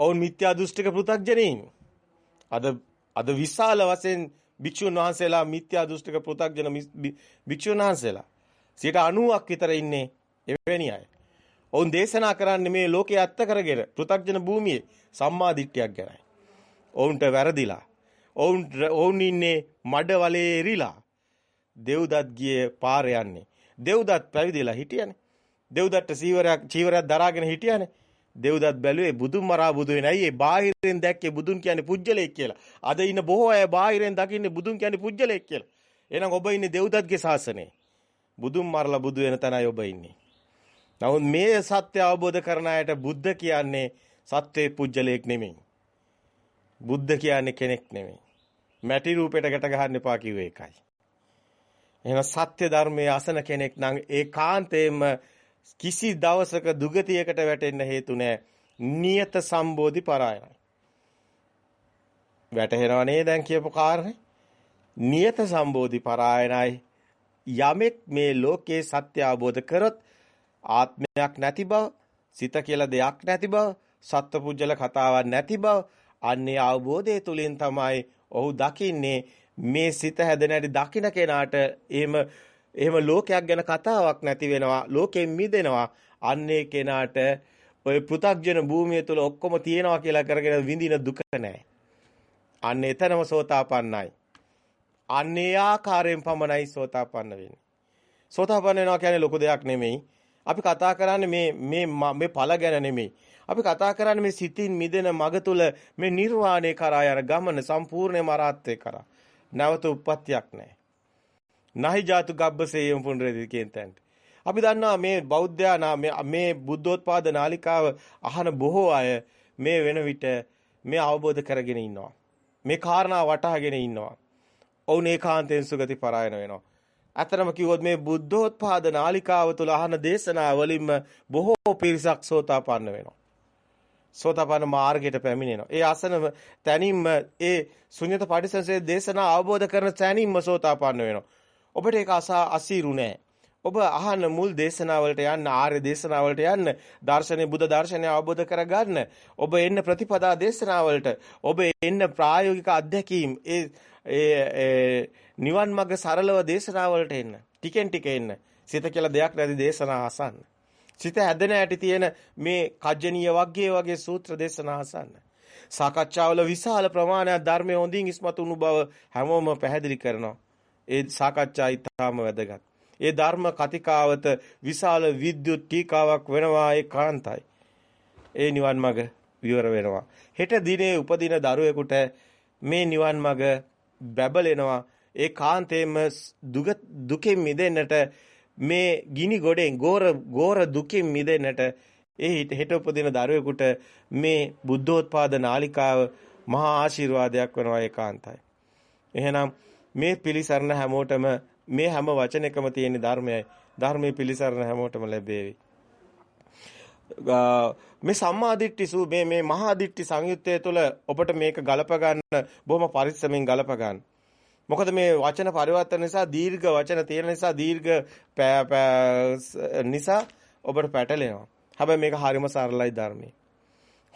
ඔවුන් මිත්‍යා දෘෂ්ටික පෘථග්ජනයින්. අද අද විශාල වශයෙන් භික්ෂුන් වහන්සේලා මිත්‍යා දෘෂ්ටික පෘථග්ජන භික්ෂුන් වහන්සේලා 90ක් විතර ඉන්නේ එවැනි අය. ඔවුන් දේශනා කරන්නේ මේ ලෝකයේ ඇත්ත කරගෙන පෘථග්ජන භූමියේ සම්මා දිට්ඨියක් ගැනයි. ඔවුන්ට වැරදිලා. ඔවුන් ඔවුන් ඉන්නේ මඩ වලේ එරිලා. දෙව්දත් ගියේ පාර යන්නේ. දෙව්දත් පැවිදිලා හිටියනේ. දෙව්දත්ට සීවරයක් චීවරයක් දරාගෙන හිටියනේ. දෙව්දත් බැලුවේ බුදුන් මරා බුදු වෙන. ඇයි ඒ බාහිරෙන් දැක්කේ බුදුන් කියන්නේ පුජ්‍යලෙක් කියලා. අද ඉන්න බොහෝ අය බාහිරෙන් දකින්නේ බුදුන් කියන්නේ පුජ්‍යලෙක් කියලා. එහෙනම් ඔබ ඉන්නේ දෙව්දත්ගේ ශාසනයේ. බුදුන් මරලා බුදු වෙන තැනයි ඔබ ඉන්නේ. නමුත් මේ සත්‍ය අවබෝධ කරන අයට බුද්ධ කියන්නේ සත්වේ පුජ්‍යලයක් නෙමෙයි. බුද්ධ කියන්නේ කෙනෙක් නෙමෙයි. මැටි රූපයට ගැට ගහන්න එපා කිව්වේ ඒකයි. එහෙනම් සත්‍ය ධර්මයේ අසන කෙනෙක් නම් ඒකාන්තයෙන්ම කිසි දවසක දුගතියකට වැටෙන්න හේතු නැහැ. නියත සම්බෝධි පරායනයි. වැටහෙනව නේද දැන් කියපු කාරණේ? නියත සම්බෝධි පරායනයි. යමෙක් මේ ලෝකේ සත්‍ය අවබෝධ කරොත් ආත්මයක් නැති බව, සිත කියලා දෙයක් නැති බව, සත්පුජ්‍යල කතාවක් නැති බව, අන්නේ අවබෝධය තුලින් තමයි ඔහු දකින්නේ මේ සිත හැදෙන හැටි දකින්න කෙනාට එහෙම එහෙම ලෝකයක් ගැන කතාවක් නැති වෙනවා. ලෝකෙන් මිදෙනවා. අන්නේ කෙනාට ඔය පෘථග්ජන භූමිය තුල ඔක්කොම තියෙනවා කියලා කරගෙන විඳින දුක නැහැ. අන්න එතනම සෝතාපන්නයි. අන්නේ ආකාරයෙන් පමණයි සෝතාපන්න වෙන්නේ. සෝතාපන්න වෙනවා කියන්නේ ලොකු දෙයක් නෙමෙයි. අපි කතා කරන්නේ මේ මේ මේ ඵල ගැන නෙමෙයි. අපි කතා කරන්නේ මේ සිතින් මිදෙන මඟ තුල මේ නිර්වාණය කරා යන ගමන සම්පූර්ණයෙන්ම අරහත්ත්වේ කරා. නැවත උප්පත්තියක් නැහැ. නහි ජාතු ගබ්බසේයම් පුනරදී කියන තැනට. අපි දන්නවා මේ බෞද්ධයා මේ බුද්ධෝත්පාද නාලිකාව අහන බොහෝ අය මේ වෙන විට මේ අවබෝධ කරගෙන ඉන්නවා. මේ කාරණා වටහාගෙන ඉන්නවා. ඔවුන් ඒකාන්තයෙන් සුගති පරායන වෙනවා. අතරම කිව්වොත් මේ බුද්ධෝත්පාද නාලිකාව තුළ අහන දේශනා වලින්ම බොහෝ පිරිසක් සෝතාපන්න වෙනවා. සෝතාපන්න මාර්ගයට පැමිණෙනවා. ඒ අසන තැනින්ම ඒ ශුන්‍යත පටිසසේ දේශනා අවබෝධ කරන තැනින්ම සෝතාපන්න වෙනවා. ඔබට ඒක අසීරු නෑ. ඔබ අහන මුල් දේශනාවලට යන්න ආර්ය දේශනාවලට යන්න දර්ශනේ බුද්ධ දර්ශනය අවබෝධ කරගන්න. ඔබ එන්න ප්‍රතිපදා දේශනාවලට ඔබ එන්න ප්‍රායෝගික අත්දැකීම් ඒ ඒ නිවන් මඟ සරලව දේශනාවලට එන්න. ටිකෙන් ටික එන්න. සිත කියලා දෙයක් නැති දේශනා අසන්න. සිත හැදෙන ඇටි තියෙන මේ කජ්ජනීය වග්ගයේ වගේ සූත්‍ර දේශනා අසන්න. සාකච්ඡාවල විශාල ප්‍රමාණයක් ධර්මයේ හොඳින් ඉස්මතු වුණු බව හැමෝම පැහැදිලි කරනවා. ඒ සාකච්ඡා ඉතාම වැදගත්. ඒ ධර්ම කතිකාවත විශාල විද්‍යුත් ටීකාවක් වෙනවා ඒකාන්තයි. ඒ නිවන් මඟ විවර වෙනවා. හෙට දිනේ උපදින දරුවෙකුට මේ නිවන් මඟ බැබලෙනවා. ඒ කාන්තේම දුකෙන් මිදෙන්නට මේ ගිනි ගොඩෙන් ගෝර ගෝර දුකින් මිදෙන්නට ඒ හෙට උපදින දරුවෙකුට මේ බුද්ධෝත්පාද නාලිකාව මහා ආශිර්වාදයක් වෙනවා ඒකාන්තයි. එහෙනම් මේ පිළිසරණ හැමෝටම මේ හැම වචනයකම තියෙන ධර්මයයි. ධර්මයේ පිළිසරණ හැමෝටම ලැබේවි. මේ සම්මාදිට්ඨි සු මේ මේ මහාදිට්ඨි සංයුත්තය තුළ ඔබට මේක ගලප ගන්න බොහොම පරිස්සමෙන් ගලප ගන්න. මොකද මේ වචන පරිවර්තන නිසා දීර්ඝ වචන තියෙන නිසා දීර්ඝ නිසා ඔබට පැටලෙනවා. හැබැයි මේක හරිම සරලයි ධර්මයේ.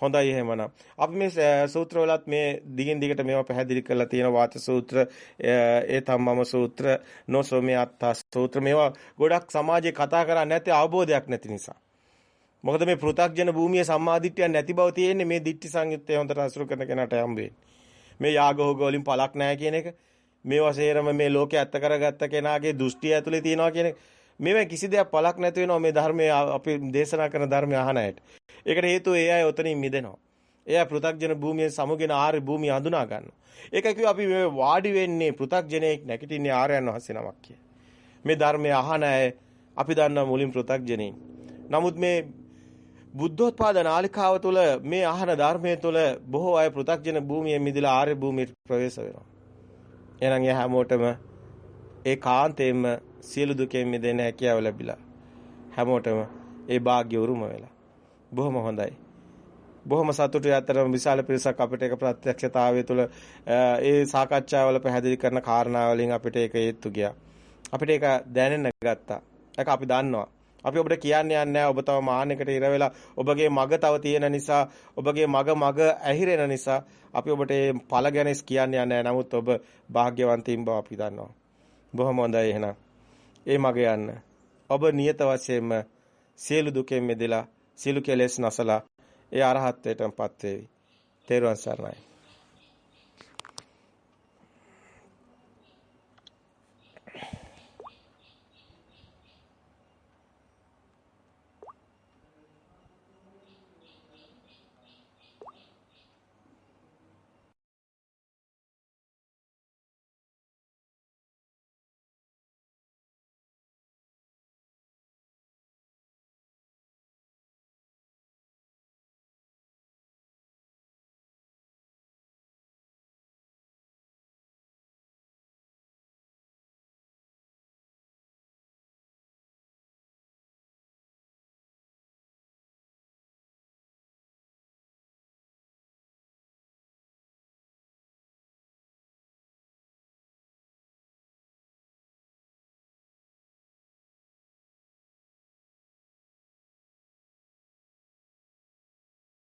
හොඳයි එහෙමනම්. අපි මේ සූත්‍රවලත් මේ දිගින් දිගට මේවා පැහැදිලි කරලා තියෙන වාච සූත්‍ර, ඒ තම්මම සූත්‍ර, නොසෝමේ අත්තා සූත්‍ර මේවා ගොඩක් සමාජයේ කතා කරන්නේ නැති අවබෝධයක් නැති නිසා. මොකද මේ පෘථග්ජන භූමියේ සම්මාදිට්ඨියක් නැති බව තියෙන්නේ මේ දිට්ඨි සංයුත්තේ හොඳට අසුරු කරන කෙනාට හම්බෙන්නේ. මේ යාගෝග වලින් පළක් නැහැ කියන එක මේවා සේරම මේ ලෝකේ ඇත්ත කරගත්ත කෙනාගේ දෘෂ්ටිය ඇතුලේ තියනවා කියන එක මේවා කිසි දෙයක් පළක් නැති වෙනවා මේ ධර්මයේ අපි දේශනා කරන ධර්මය අහන අයට. ඒකට හේතුව ඒ අය උතනින් මිදෙනවා. ඒ අය පෘථග්ජන භූමියේ සමුගෙන ආර්ය භූමිය හඳුනා ගන්නවා. ඒක කිව්ව අපි මේ වාඩි වෙන්නේ පෘථග්ජනෙක් නැගිටින්නේ ආර්යයන් වහන්සේ නමක් කිය. මේ ධර්මය අහන අය අපි දන්නවා මුලින් පෘථග්ජනෙයි. නමුත් මේ බුද්ධෝත්පාද නාලිකාව තුළ මේ අහන ධර්මයේ තුළ බොහෝ අය පෘථග්ජන භූමියේ මිදලා ආර්ය භූමියට ප්‍රවේශ වෙනවා. එහෙනම් ඒ හැමෝටම ඒ කාන්තේම සියලු දුකෙන් මිදෙන්න හැකියාව ලැබිලා හැමෝටම ඒ වාග්ය උරුම වෙලා. බොහොම හොඳයි. බොහොම සතුටුයි අතරම විශාල පිරිසක් අපිට ඒක ප්‍රත්‍යක්ෂතාවය තුළ ඒ සාකච්ඡාවල පැහැදිලි කරන කාරණා වලින් අපිට ඒක හේතු ගියා. අපිට ඒක දැනෙන්න ගත්තා. ඒක අපි දන්නවා. අපි ඔබට කියන්න යන්නේ ඔබ තව මාන්නයකට ඉර වෙලා ඔබගේ මග තව තියෙන නිසා ඔබගේ මග මග ඇහිරෙන නිසා අපි ඔබට මේ ඵල ගැන කියන්න යන්නේ නමුත් ඔබ වාග්යවන්තයින් බව අපි දන්නවා. බොහොම හොඳයි එහෙනම්. ඒ මග යන්න. ඔබ නියත වශයෙන්ම සියලු දුකෙන් මිදලා සියලු කෙලෙස් නැසලා ඒ අරහත්ත්වයටමපත් වේවි. තේරුවන් සරණයි.